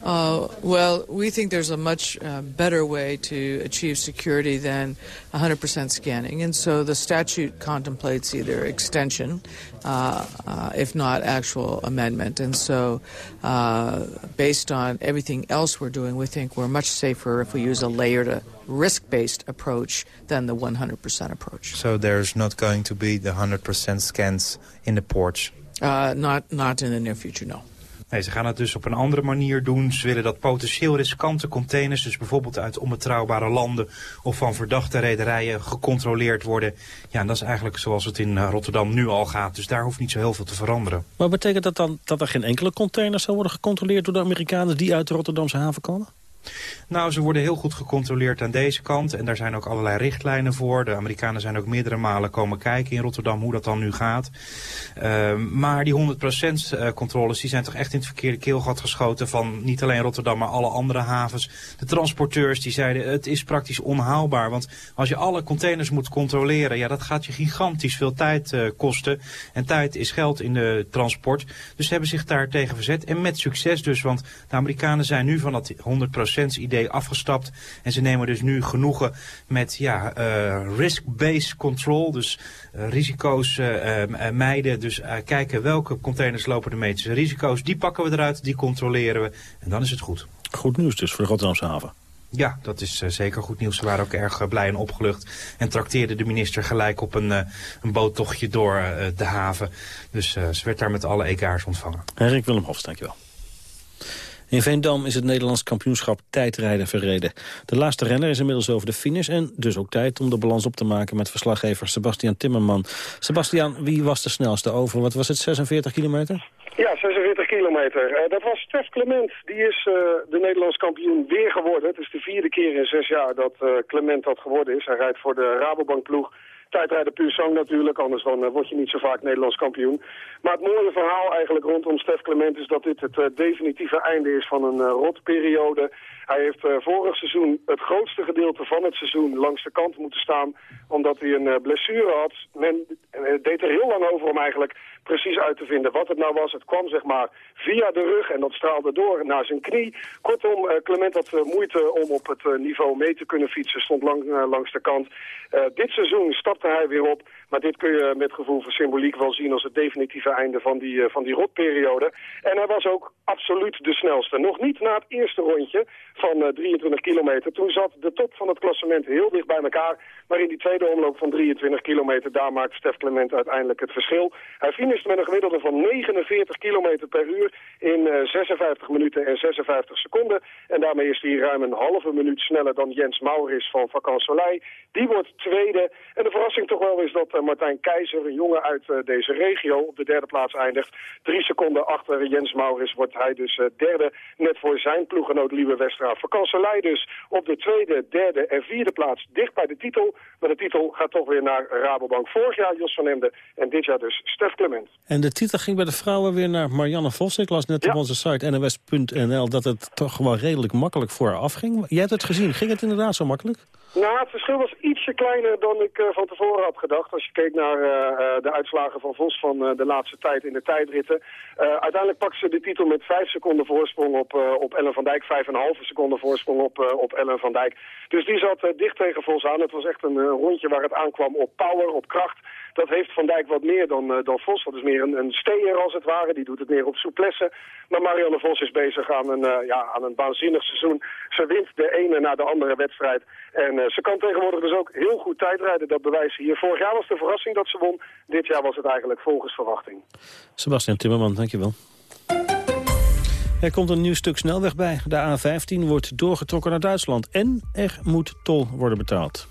Uh, well, we think there's a much uh, better way to achieve security than 100% scanning. And so the statute contemplates either extension, uh, uh if not actual amendment. And so uh, based on everything else we're doing, we think we're much safer if we use a layered uh, risk-based approach than the 100% approach. So there's not going to be the 100% scans in the ports? not, not in the near future, no. Nee, ze gaan het dus op een andere manier doen. Ze willen dat potentieel riskante containers, dus bijvoorbeeld uit onbetrouwbare landen of van verdachte rederijen, gecontroleerd worden. Ja, en dat is eigenlijk zoals het in eh, Rotterdam nu al gaat. Dus daar hoeft niet zo heel veel te veranderen. Maar betekent dat dan dat er geen enkele container zal worden gecontroleerd door de Amerikanen die uit de Rotterdamse haven komen? Nou, ze worden heel goed gecontroleerd aan deze kant. En daar zijn ook allerlei richtlijnen voor. De Amerikanen zijn ook meerdere malen komen kijken in Rotterdam hoe dat dan nu gaat. Uh, maar die 100% eh, controles die zijn toch echt in het verkeerde keelgat geschoten van niet alleen Rotterdam, maar alle andere havens. De transporteurs die zeiden het is praktisch onhaalbaar. Want als je alle containers moet controleren, ja dat gaat je gigantisch veel tijd uh, kosten. En tijd is geld in de transport. Dus ze hebben zich daar tegen verzet. En met succes dus, want de Amerikanen zijn nu van dat 100% idee afgestapt. En ze nemen dus nu genoegen met ja, uh, risk-based control. Dus uh, risico's uh, mijden. Dus kijken welke containers lopen de meeste risico's. Die pakken we eruit, die controleren we. En dan is het goed. Goed nieuws dus voor de Rotterdamse haven. Ja, dat is uh, zeker goed nieuws. Ze waren ook erg blij en opgelucht. En trakteerde de minister gelijk op een, uh, een boottochtje door de haven. Dus ze werd daar met alle egaars ontvangen. Henrik Willem Hofs, dankjewel. In Veendam is het Nederlands kampioenschap tijdrijden verreden. De laatste renner is inmiddels over de finish en dus ook tijd om de balans op te maken met verslaggever Sebastian Timmerman. Sebastian, wie was de snelste over? Wat was het, 46 kilometer? Ja, 46 kilometer. Uh, dat was Stef Clement. Die is uh, de Nederlands kampioen weer geworden. Het is de vierde keer in zes jaar dat uh, Clement dat geworden is. Hij rijdt voor de Rabobank ploeg tijdrijden puur zang natuurlijk, anders dan uh, word je niet zo vaak Nederlands kampioen. Maar het mooie verhaal eigenlijk rondom Stef Clement is dat dit het uh, definitieve einde is van een uh, rotperiode. Hij heeft vorig seizoen het grootste gedeelte van het seizoen langs de kant moeten staan, omdat hij een blessure had. Men deed er heel lang over om eigenlijk precies uit te vinden wat het nou was. Het kwam zeg maar via de rug en dat straalde door naar zijn knie. Kortom, Clement had moeite om op het niveau mee te kunnen fietsen, stond lang, langs de kant. dit seizoen stapte hij weer op. Maar dit kun je met gevoel van symboliek wel zien als het definitieve einde van die, uh, van die rotperiode. En hij was ook absoluut de snelste. Nog niet na het eerste rondje van uh, 23 kilometer. Toen zat de top van het klassement heel dicht bij elkaar. Maar in die tweede omloop van 23 kilometer, daar maakt Stef Clement uiteindelijk het verschil. Hij finisht met een gemiddelde van 49 kilometer per uur in uh, eh, 56 minuten en 56 seconden. En daarmee is hij ruim een halve minuut sneller dan Jens Mauris van Vacan Soleil. Die wordt tweede. En de verrassing toch wel is dat Martijn Keizer, een jongen uit uh, deze regio, op de derde plaats eindigt. Drie seconden achter Jens Mauris wordt hij dus derde. Net voor zijn ploeggenoot Lieve Westra. Vacan Soleil dus op de tweede, derde en vierde plaats dicht bij de titel. Maar de titel gaat toch weer naar Rabobank. Vorig jaar Jos van Emden en dit jaar dus Stef Clement. En de titel ging bij de vrouwen weer naar Marianne Vos. Ik las net op onze site nws.nl dat het toch wel redelijk makkelijk voor haar afging. Jij hebt het gezien. Ging het inderdaad zo makkelijk? Nou, het verschil was ietsje kleiner dan ik uh, van tevoren had gedacht. Als je keek naar uh, de uitslagen van Vos van de laatste tijd in de tijdritten. uiteindelijk pakte ze de titel met 5 seconden voorsprong op, op Ellen van Dijk. 5,5 seconden voorsprong op, op Ellen van Dijk. Dus die zat dicht tegen Vos aan. Het was echt een rondje waar het aankwam op power, op kracht. Dat heeft Van Dijk wat meer dan, dan Vos. Dat is meer een, een steer als het ware. Die doet het meer op souplesse. Maar Marianne Vos is bezig aan een, uh, ja, aan een waanzinnig seizoen. Ze wint de ene na de andere wedstrijd. En uh, ze kan tegenwoordig dus ook heel goed tijdrijden. Dat bewijst ze hier. Vorig jaar was de verrassing dat ze won. Dit jaar was het eigenlijk volgens verwachting. Sebastian Timmerman, dankjewel. Er komt een nieuw stuk snelweg bij. De A15 wordt doorgetrokken naar Duitsland. En er moet tol worden betaald.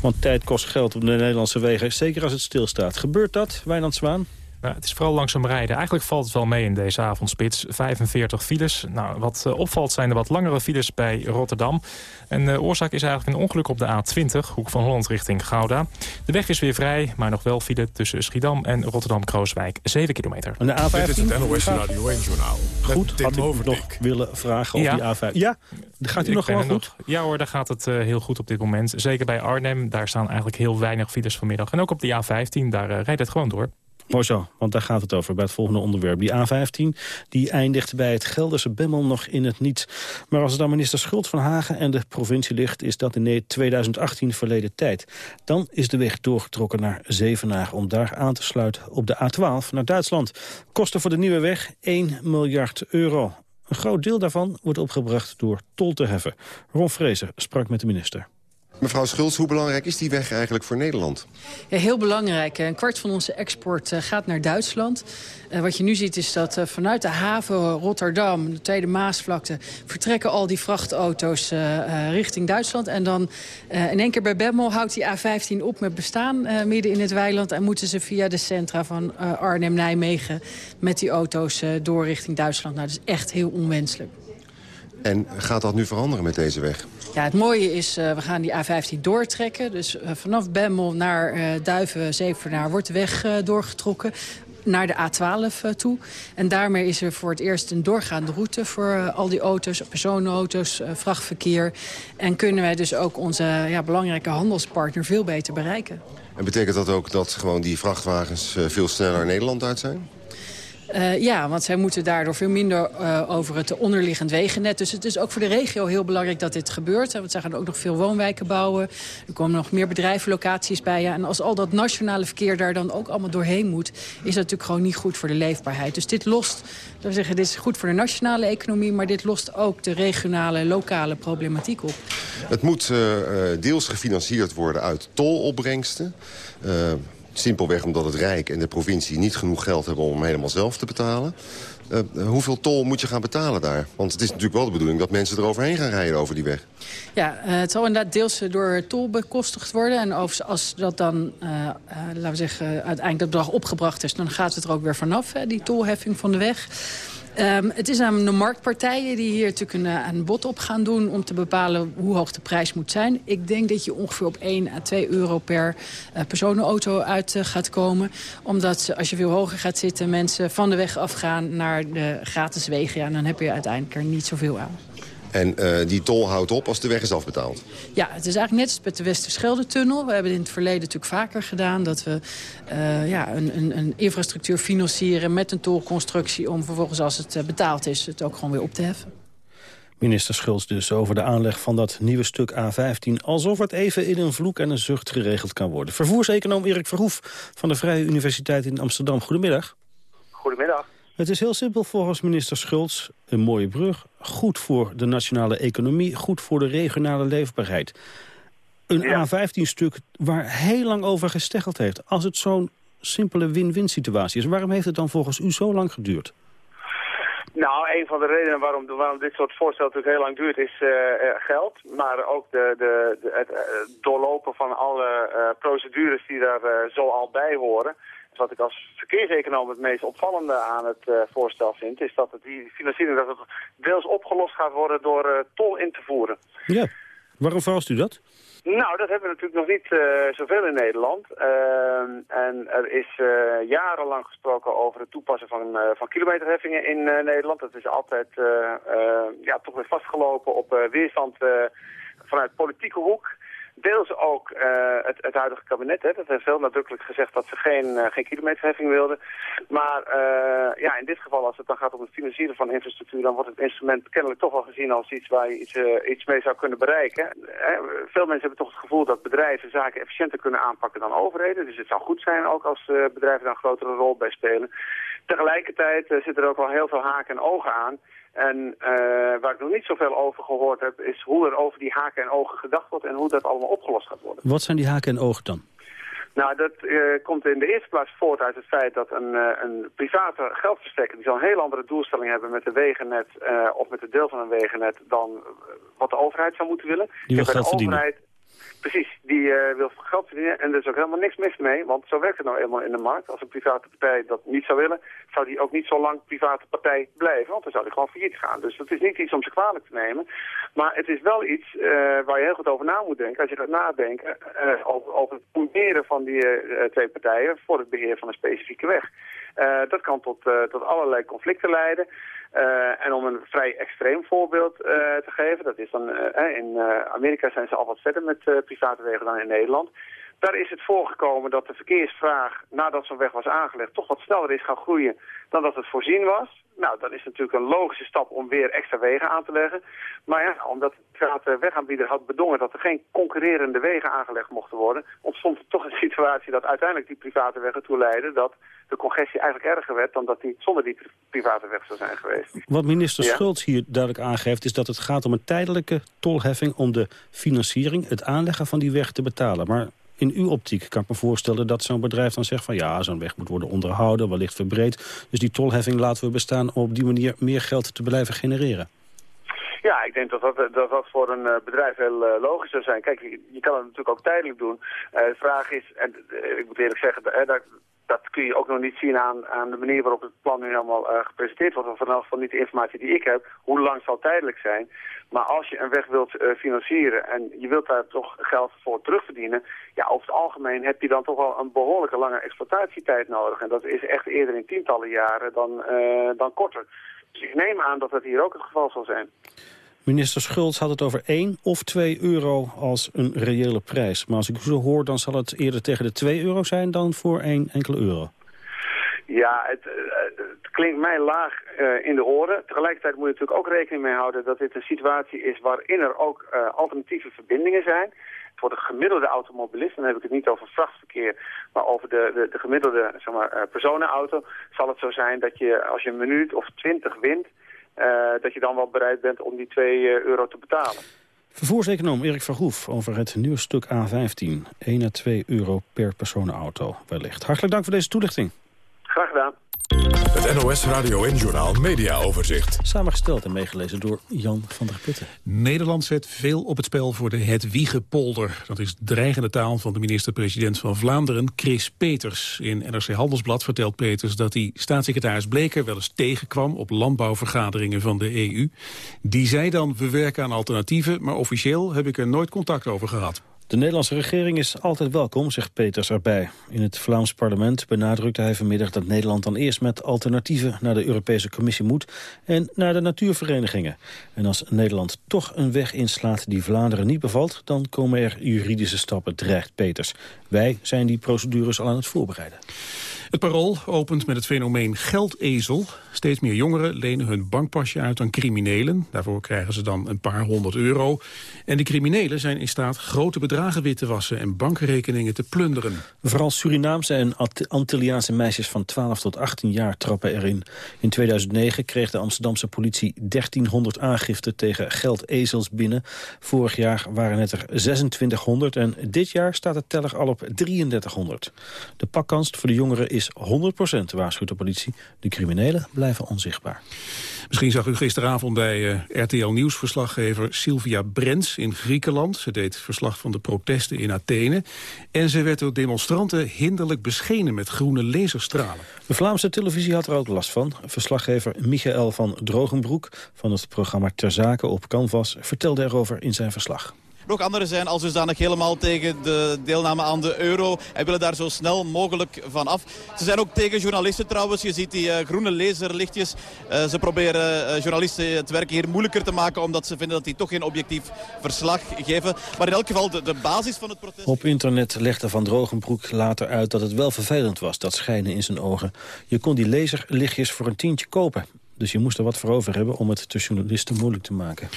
Want tijd kost geld op de Nederlandse wegen, zeker als het stilstaat. Gebeurt dat, Wijnand Zwaan? Ja, het is vooral langzaam rijden. Eigenlijk valt het wel mee in deze avondspits. 45 files. Nou, wat uh, opvalt zijn er wat langere files bij Rotterdam. En de oorzaak is eigenlijk een ongeluk op de A20, hoek van Holland richting Gouda. De weg is weer vrij, maar nog wel file tussen Schiedam en Rotterdam-Krooswijk. 7 kilometer. En de A15? Dit is het NOS Radio 1 Journaal. Goed, had ik nog willen vragen over Ja. die A15. Ja, gaat u Ik nog er goed? nog. Ja hoor, daar gaat het eh, heel goed op dit moment. Zeker bij Arnhem, daar staan eigenlijk heel weinig files vanmiddag. En ook op de A15, daar eh, rijdt het gewoon door. Mooi zo, want daar gaat het over bij het volgende onderwerp. Die A15 die eindigt bij het Gelderse Bemmel nog in het niets. Maar als het aan minister Schult van Hagen en de provincie ligt... is dat in 2018 verleden tijd. Dan is de weg doorgetrokken naar Zevenaar... om daar aan te sluiten op de A12 naar Duitsland. Kosten voor de nieuwe weg 1 miljard euro. Een groot deel daarvan wordt opgebracht door tol te heffen. Ron Vrezer sprak met de minister. Mevrouw Schultz, hoe belangrijk is die weg eigenlijk voor Nederland? Ja, heel belangrijk. Een kwart van onze export eh, gaat naar Duitsland. Eh, wat je nu ziet is dat eh, vanuit de haven Rotterdam, de Tweede Maasvlakte... vertrekken al die vrachtauto's richting Duitsland. En dan in één keer bij Bemmel houdt die A15 op met bestaan midden in het weiland... en moeten ze via de centra van Arnhem-Nijmegen met die auto's door richting Duitsland. Nou, dat is echt heel onwenselijk. En gaat dat nu veranderen met deze weg? Ja, het mooie is, eh, we gaan die A15 doortrekken. Dus eh, vanaf Bemmel naar eh Duiven, Zevenaar wordt de weg doorgetrokken naar de A12 eh, toe. En daarmee is er voor het eerst een doorgaande route voor al die auto's, personenauto's, vrachtverkeer. En kunnen wij dus ook onze ja, belangrijke handelspartner veel beter bereiken. En betekent dat ook dat gewoon die vrachtwagens veel sneller Nederland uit zijn? Uh, ja, want zij moeten daardoor veel minder uh, over het onderliggend wegennet. Dus het is ook voor de regio heel belangrijk dat dit gebeurt. Want zij gaan ook nog veel woonwijken bouwen. Er komen nog meer bedrijvenlocaties bij. Ja. En als al dat nationale verkeer daar dan ook allemaal doorheen moet... is dat natuurlijk gewoon niet goed voor de leefbaarheid. Dus dit lost, we zeggen, dit is goed voor de nationale economie... maar dit lost ook de regionale, lokale problematiek op. Het moet uh, deels gefinancierd worden uit tolopbrengsten... Simpelweg omdat het Rijk en de provincie niet genoeg geld hebben om helemaal zelf te betalen. Uh, hoeveel tol moet je gaan betalen daar? Want het is natuurlijk wel de bedoeling dat mensen eroverheen gaan rijden over die weg. Ja, uh, het zal inderdaad deels door tol bekostigd worden. En als dat dan, laten we zeggen, uiteindelijk dat bedrag opgebracht is... dan gaat het er ook weer vanaf, hè, die tolheffing van de weg. Um, het is aan de marktpartijen die hier natuurlijk een, een bod op gaan doen... om te bepalen hoe hoog de prijs moet zijn. Ik denk dat je ongeveer op 1 à 2 euro per uh, personenauto uit uh, gaat komen. Omdat als je veel hoger gaat zitten... mensen van de weg afgaan naar de gratis wegen... Ja, dan heb je uiteindelijk er niet zoveel aan. En uh, die tol houdt op als de weg is afbetaald? Ja, het is eigenlijk net als met de Westerschelde-tunnel. We hebben het in het verleden natuurlijk vaker gedaan... dat we uh, ja, een, een, een, infrastructuur financieren met een tolconstructie... om vervolgens als het uh, betaald is het ook gewoon weer op te heffen. Minister Schulz dus over de aanleg van dat nieuwe stuk A15... alsof het even in een vloek en een zucht geregeld kan worden. Vervoerseconoom Erik Verhoef van de Vrije Universiteit in Amsterdam. Goedemiddag. Goedemiddag. Het is heel simpel volgens minister Schultz. Een mooie brug, goed voor de nationale economie... goed voor de regionale leefbaarheid. Een ja. A15-stuk waar heel lang over gesteggeld heeft. Als het zo'n simpele win-win situatie is... waarom heeft het dan volgens u zo lang geduurd? Nou, een van de redenen waarom, waarom dit soort voorstel natuurlijk heel lang duurt is uh, geld. Maar ook de, de, de, het uh, doorlopen van alle procedures die daar zo al bij horen wat ik als verkeerseconoom het meest opvallende aan het uh, voorstel vind... is dat het die financiering dat het deels opgelost gaat worden door uh, tol in te voeren. Ja, waarom verrast u dat? Nou, dat hebben we natuurlijk nog niet uh, zoveel in Nederland. en er is jarenlang gesproken over het toepassen van, van kilometerheffingen in Nederland. Dat is altijd ja, toch weer vastgelopen op weerstand vanuit politieke hoek. Deels ook uh, het, het huidige kabinet. Hè, dat heeft heel nadrukkelijk gezegd dat ze geen, uh, geen kilometerheffing wilden. Maar uh, ja, in dit geval, als het dan gaat om het financieren van infrastructuur... dan wordt het instrument kennelijk toch wel gezien als iets waar je iets, iets mee zou kunnen bereiken. veel mensen hebben toch het gevoel dat bedrijven zaken efficiënter kunnen aanpakken dan overheden. Dus het zou goed zijn ook als bedrijven daar een grotere rol bij spelen. Tegelijkertijd zitten er ook wel heel veel haken en ogen aan... En uh, waar ik nog niet zoveel over gehoord heb, is hoe er over die haken en ogen gedacht wordt en hoe dat allemaal opgelost gaat worden. Wat zijn die haken en ogen dan? Nou, dat uh, komt in de eerste plaats voort uit het feit dat een, uh, een private geldverstrekker... die zal een heel andere doelstelling hebben met een wegennet of met een deel van een wegennet... dan wat de overheid zou moeten willen. Die wil geld. Precies, die uh, wil geld verdienen en er is ook helemaal niks mis mee, want zo werkt het nou eenmaal in de markt. Als een private partij dat niet zou willen, zou die ook niet zo lang private partij blijven, want dan zou die gewoon failliet gaan. Dus dat is niet iets om ze kwalijk te nemen, maar het is wel iets uh, waar je heel goed over na moet denken. Als je gaat nadenken uh, over, het combineren van die twee partijen voor het beheer van een specifieke weg. dat kan tot, tot allerlei conflicten leiden. Uh, en om een vrij extreem voorbeeld uh, te geven, dat is dan uh, in Amerika zijn ze al wat verder met private wegen dan in Nederland. Daar is het voorgekomen dat de verkeersvraag nadat zo'n weg was aangelegd toch wat sneller is gaan groeien dan dat het voorzien was. Nou, dat is natuurlijk een logische stap om weer extra wegen aan te leggen. Maar ja, omdat de wegaanbieder had bedongen dat er geen concurrerende wegen aangelegd mochten worden, ontstond er toch een situatie dat uiteindelijk die private weg ertoe leidde dat de congestie eigenlijk erger werd dan dat die zonder die private weg zou zijn geweest. Wat minister ja? Schultz hier duidelijk aangeeft is dat het gaat om een tijdelijke tolheffing om de financiering, het aanleggen van die weg te betalen. Maar in uw optiek kan ik me voorstellen dat zo'n bedrijf dan zegt van ja, zo'n weg moet worden onderhouden, wellicht verbreed. Dus die tolheffing laten we bestaan om op die manier meer geld te blijven genereren. Ja, ik denk dat dat, dat, voor een uh, bedrijf heel uh, logisch zou zijn. Kijk, je, kan het natuurlijk ook tijdelijk doen. Uh, de vraag is, en ik moet eerlijk zeggen, daar, dat kun je ook nog niet zien aan, aan de manier waarop het plan nu helemaal uh, gepresenteerd wordt. Of elk geval niet de informatie die ik heb. Hoe lang zal tijdelijk zijn? Maar als je een weg wilt uh, financieren en je wilt daar toch geld voor terugverdienen... ja, over het algemeen heb je dan toch wel een behoorlijke lange exploitatietijd nodig. En dat is echt eerder in tientallen jaren dan, uh, dan korter. Dus ik neem aan dat dat hier ook het geval zal zijn. Minister Schultz had het over 1 of 2 euro als een reële prijs. Maar als ik zo hoor, dan zal het eerder tegen de 2 euro zijn dan voor 1 enkele euro. Ja, het, het klinkt mij laag uh, in de oren. Tegelijkertijd moet je natuurlijk ook rekening mee houden dat dit een situatie is waarin er ook uh, alternatieve verbindingen zijn. Voor de gemiddelde automobilist, dan heb ik het niet over vrachtverkeer, maar over de, de, de gemiddelde zeg maar, personenauto, zal het zo zijn dat je als je een minuut of twintig wint, dat je dan wel bereid bent om die 2 euro te betalen. Vervoerseconoom Erik Verhoef over het nieuwe stuk A15. 1 à 2 euro per personenauto wellicht. Hartelijk dank voor deze toelichting. Graag gedaan. Het NOS Radio en Journaal Media Overzicht. Samengesteld en meegelezen door Jan van der Putten. Nederland zet veel op het spel voor de Het Wiegepolder. Dat is dreigende taal van de minister-president van Vlaanderen, Chris Peters. In NRC Handelsblad vertelt Peters dat hij staatssecretaris Bleker wel eens tegenkwam op landbouwvergaderingen van de EU. Die zei dan, we werken aan alternatieven, maar officieel heb ik er nooit contact over gehad. De Nederlandse regering is altijd welkom, zegt Peters erbij. In het Vlaams parlement benadrukte hij vanmiddag dat Nederland dan eerst met alternatieven naar de Europese Commissie moet en naar de natuurverenigingen. En als Nederland toch een weg inslaat die Vlaanderen niet bevalt, dan komen er juridische stappen, dreigt Peters. Wij zijn die procedures al aan het voorbereiden. Het parool opent met het fenomeen geldezel. Steeds meer jongeren lenen hun bankpasje uit aan criminelen. Daarvoor krijgen ze dan een paar honderd euro. En de criminelen zijn in staat grote bedragen wit te wassen... en bankrekeningen te plunderen. Vooral Surinaamse en Antilliaanse meisjes van 12 tot 18 jaar trappen erin. In 2009 kreeg de Amsterdamse politie 1300 aangiften tegen geldezels binnen. Vorig jaar waren het er 2600 en dit jaar staat de teller al op 3300. De pakkans voor de jongeren is 100 waarschuwt de politie. De criminelen blijven onzichtbaar. Misschien zag u gisteravond bij uh, RTL Nieuws-verslaggever Sylvia Brens in Griekenland. Ze deed verslag van de protesten in Athene. En ze werd door demonstranten hinderlijk beschenen met groene laserstralen. De Vlaamse televisie had er ook last van. Verslaggever Michael van Drogenbroek van het programma Ter Zake op Canvas vertelde erover in zijn verslag. Nog anderen zijn als dusdanig helemaal tegen de deelname aan de euro en willen daar zo snel mogelijk van af. Ze zijn ook tegen journalisten trouwens. Je ziet die uh, groene laserlichtjes. Uh, ze proberen uh, journalisten het werk hier moeilijker te maken omdat ze vinden dat die toch geen objectief verslag geven. Maar in elk geval de, de basis van het protest... Op internet legde Van Drogenbroek later uit dat het wel vervelend was, dat schijnen in zijn ogen. Je kon die laserlichtjes voor een tientje kopen. Dus je moest er wat voor over hebben om het de journalisten moeilijk te maken.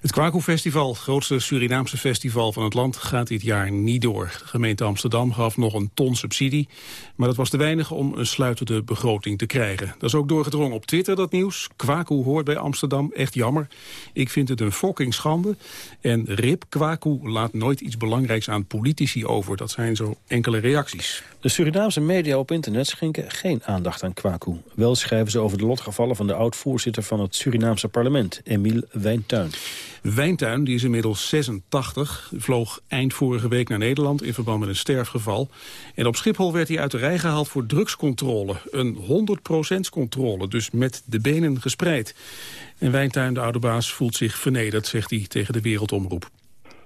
Het Kwaku Festival, het grootste Surinaamse festival van het land, gaat dit jaar niet door. De gemeente Amsterdam gaf nog een ton subsidie, maar dat was te weinig om een sluitende begroting te krijgen. Dat is ook doorgedrongen op Twitter, dat nieuws. Kwaku hoort bij Amsterdam, echt jammer. Ik vind het een fucking schande. En Rip Kwaku laat nooit iets belangrijks aan politici over. Dat zijn zo enkele reacties. De Surinaamse media op internet schenken geen aandacht aan Kwaku. Wel schrijven ze over de lotgevallen van de oud-voorzitter van het Surinaamse parlement, Emile Wijntuin. Wijntuin, die is inmiddels 86, vloog eind vorige week naar Nederland in verband met een sterfgeval. En op Schiphol werd hij uit de rij gehaald voor drugscontrole. Een 100% controle, dus met de benen gespreid. En Wijntuin, de oude baas, voelt zich vernederd, zegt hij tegen de Wereldomroep.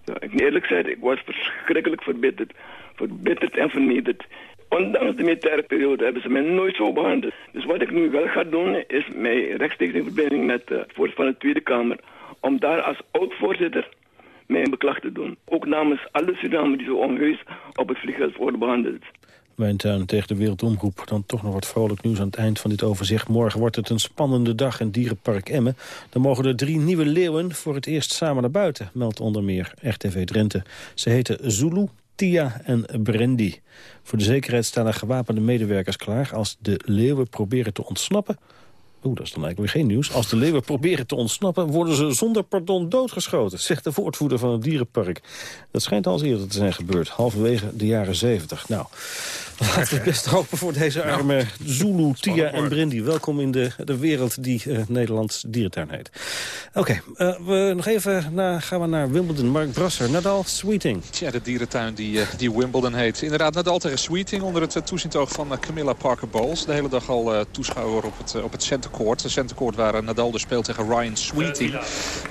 Ja, ik eerlijk zeggen, ik was verschrikkelijk verbitterd. Verbitterd en vernederd. Ondanks de militaire periode hebben ze mij nooit zo behandeld. Dus wat ik nu wel ga doen, is mij rechtstreeks in verbinding met de voorzitter van de Tweede Kamer... om daar als oud-voorzitter mijn beklag te doen. Ook namens alle Surinamers die zo onheus op het vliegveld worden behandeld. Wijntuin tegen de Wereldomroep. Dan toch nog wat vrolijk nieuws aan het eind van dit overzicht. Morgen wordt het een spannende dag in Dierenpark Emmen. Dan mogen er drie nieuwe leeuwen voor het eerst samen naar buiten, meldt onder meer RTV Drenthe. Ze heten Zulu, Tia en Brandy. Voor de zekerheid staan er gewapende medewerkers klaar. Als de leeuwen proberen te ontsnappen... Oeh, dat is dan eigenlijk weer geen nieuws. Als de leeuwen proberen te ontsnappen... worden ze zonder pardon doodgeschoten, zegt de woordvoerder van het dierenpark. Dat schijnt al eens eerder te zijn gebeurd, halverwege de jaren 70. Nou, laten we best hopen voor deze Nou, arme Zulu, Tia en Brindy. Welkom in de, de wereld die uh, Nederlands dierentuin heet. Oké, okay, uh, we nog even na, gaan we naar Wimbledon. Mark Brasser, Nadal, Sweeting. Tja, de dierentuin die, uh, die Wimbledon heet. Inderdaad, Nadal tegen Sweeting onder het toezicht oog van Camilla Parker Bowles. De hele dag al toeschouwer op het, op het centercourt. De centercourt waar Nadal dus speelt tegen Ryan Sweeting.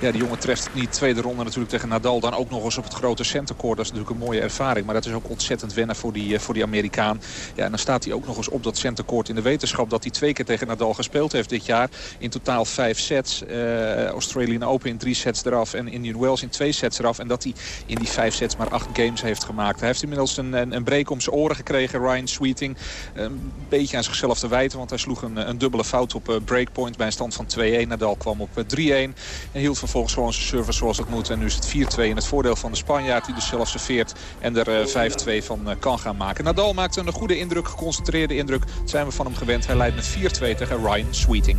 Ja, die jongen treft het niet. Tweede ronde natuurlijk tegen Nadal. Dan ook nog eens op het grote centercourt. Dat is natuurlijk een mooie ervaring. Maar dat is ook ontzettend wennen voor die, voor die Amerikaan. Ja, en dan staat hij ook nog eens op dat centercourt in de wetenschap... dat hij twee keer tegen Nadal gespeeld heeft dit jaar. In totaal vijf sets. Uh, Australian Open in drie sets eraf. En Indian Wells in twee sets eraf. En dat hij in die vijf sets maar acht games heeft gemaakt. Hij heeft inmiddels een, een, een break om zijn oren gekregen, Ryan Sweeting. Een beetje aan zichzelf te wijten, want hij sloeg een, een dubbele fout op uh, breakpoint... bij een stand van 2-1. Nadal kwam op 3-1 en hield vervolgens gewoon zijn service zoals het moet. En nu is het 4-2 in het voordeel van de Spanjaard... die dus zelf serveert en er uh, 5-2 van kan gaan maken. Nadal maakt een goede indruk, geconcentreerde indruk. Dat zijn we van hem gewend. Hij leidt met 4-2 tegen Ryan Sweeting.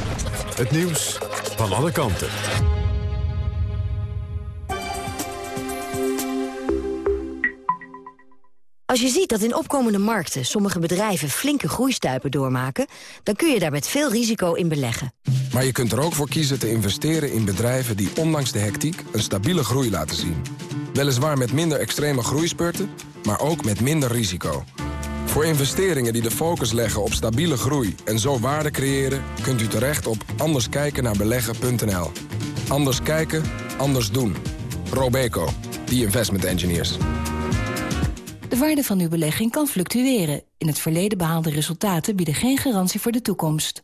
Het nieuws van alle kanten. Als je ziet dat in opkomende markten sommige bedrijven flinke groeistuipen doormaken... dan kun je daar met veel risico in beleggen. Maar je kunt er ook voor kiezen te investeren in bedrijven die ondanks de hectiek een stabiele groei laten zien. Weliswaar met minder extreme groeispurten, maar ook met minder risico. Voor investeringen die de focus leggen op stabiele groei en zo waarde creëren... kunt u terecht op anderskijkennaarbeleggen.nl. Anders kijken, anders doen. Robeco, the investment engineers. De waarde van uw belegging kan fluctueren. In het verleden behaalde resultaten bieden geen garantie voor de toekomst.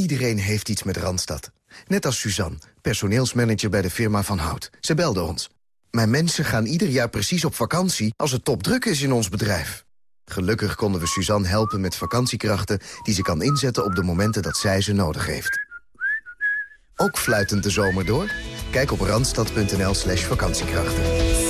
Iedereen heeft iets met Randstad. Net als Suzanne, personeelsmanager bij de firma Van Hout. Ze belde ons. Mijn mensen gaan ieder jaar precies op vakantie als het topdruk is in ons bedrijf. Gelukkig konden we Suzanne helpen met vakantiekrachten... die ze kan inzetten op de momenten dat zij ze nodig heeft. Ook fluitend de zomer door? Kijk op randstad.nl slash vakantiekrachten.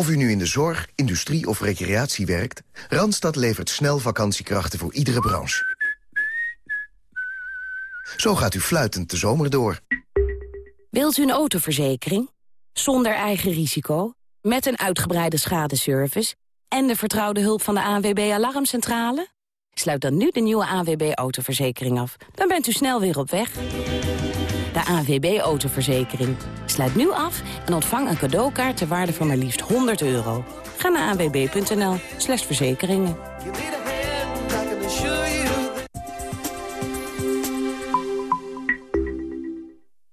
Of u nu in de zorg, industrie of recreatie werkt... Randstad levert snel vakantiekrachten voor iedere branche. Zo gaat u fluitend de zomer door. Wilt u een autoverzekering? Zonder eigen risico? Met een uitgebreide schadeservice? En de vertrouwde hulp van de ANWB Alarmcentrale? Sluit dan nu de nieuwe ANWB Autoverzekering af. Dan bent u snel weer op weg. De ANWB Autoverzekering. Sluit nu af en ontvang een cadeaukaart ter waarde van maar liefst 100 euro. Ga naar anwb.nl slash verzekeringen.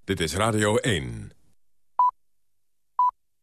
Dit is Radio 1.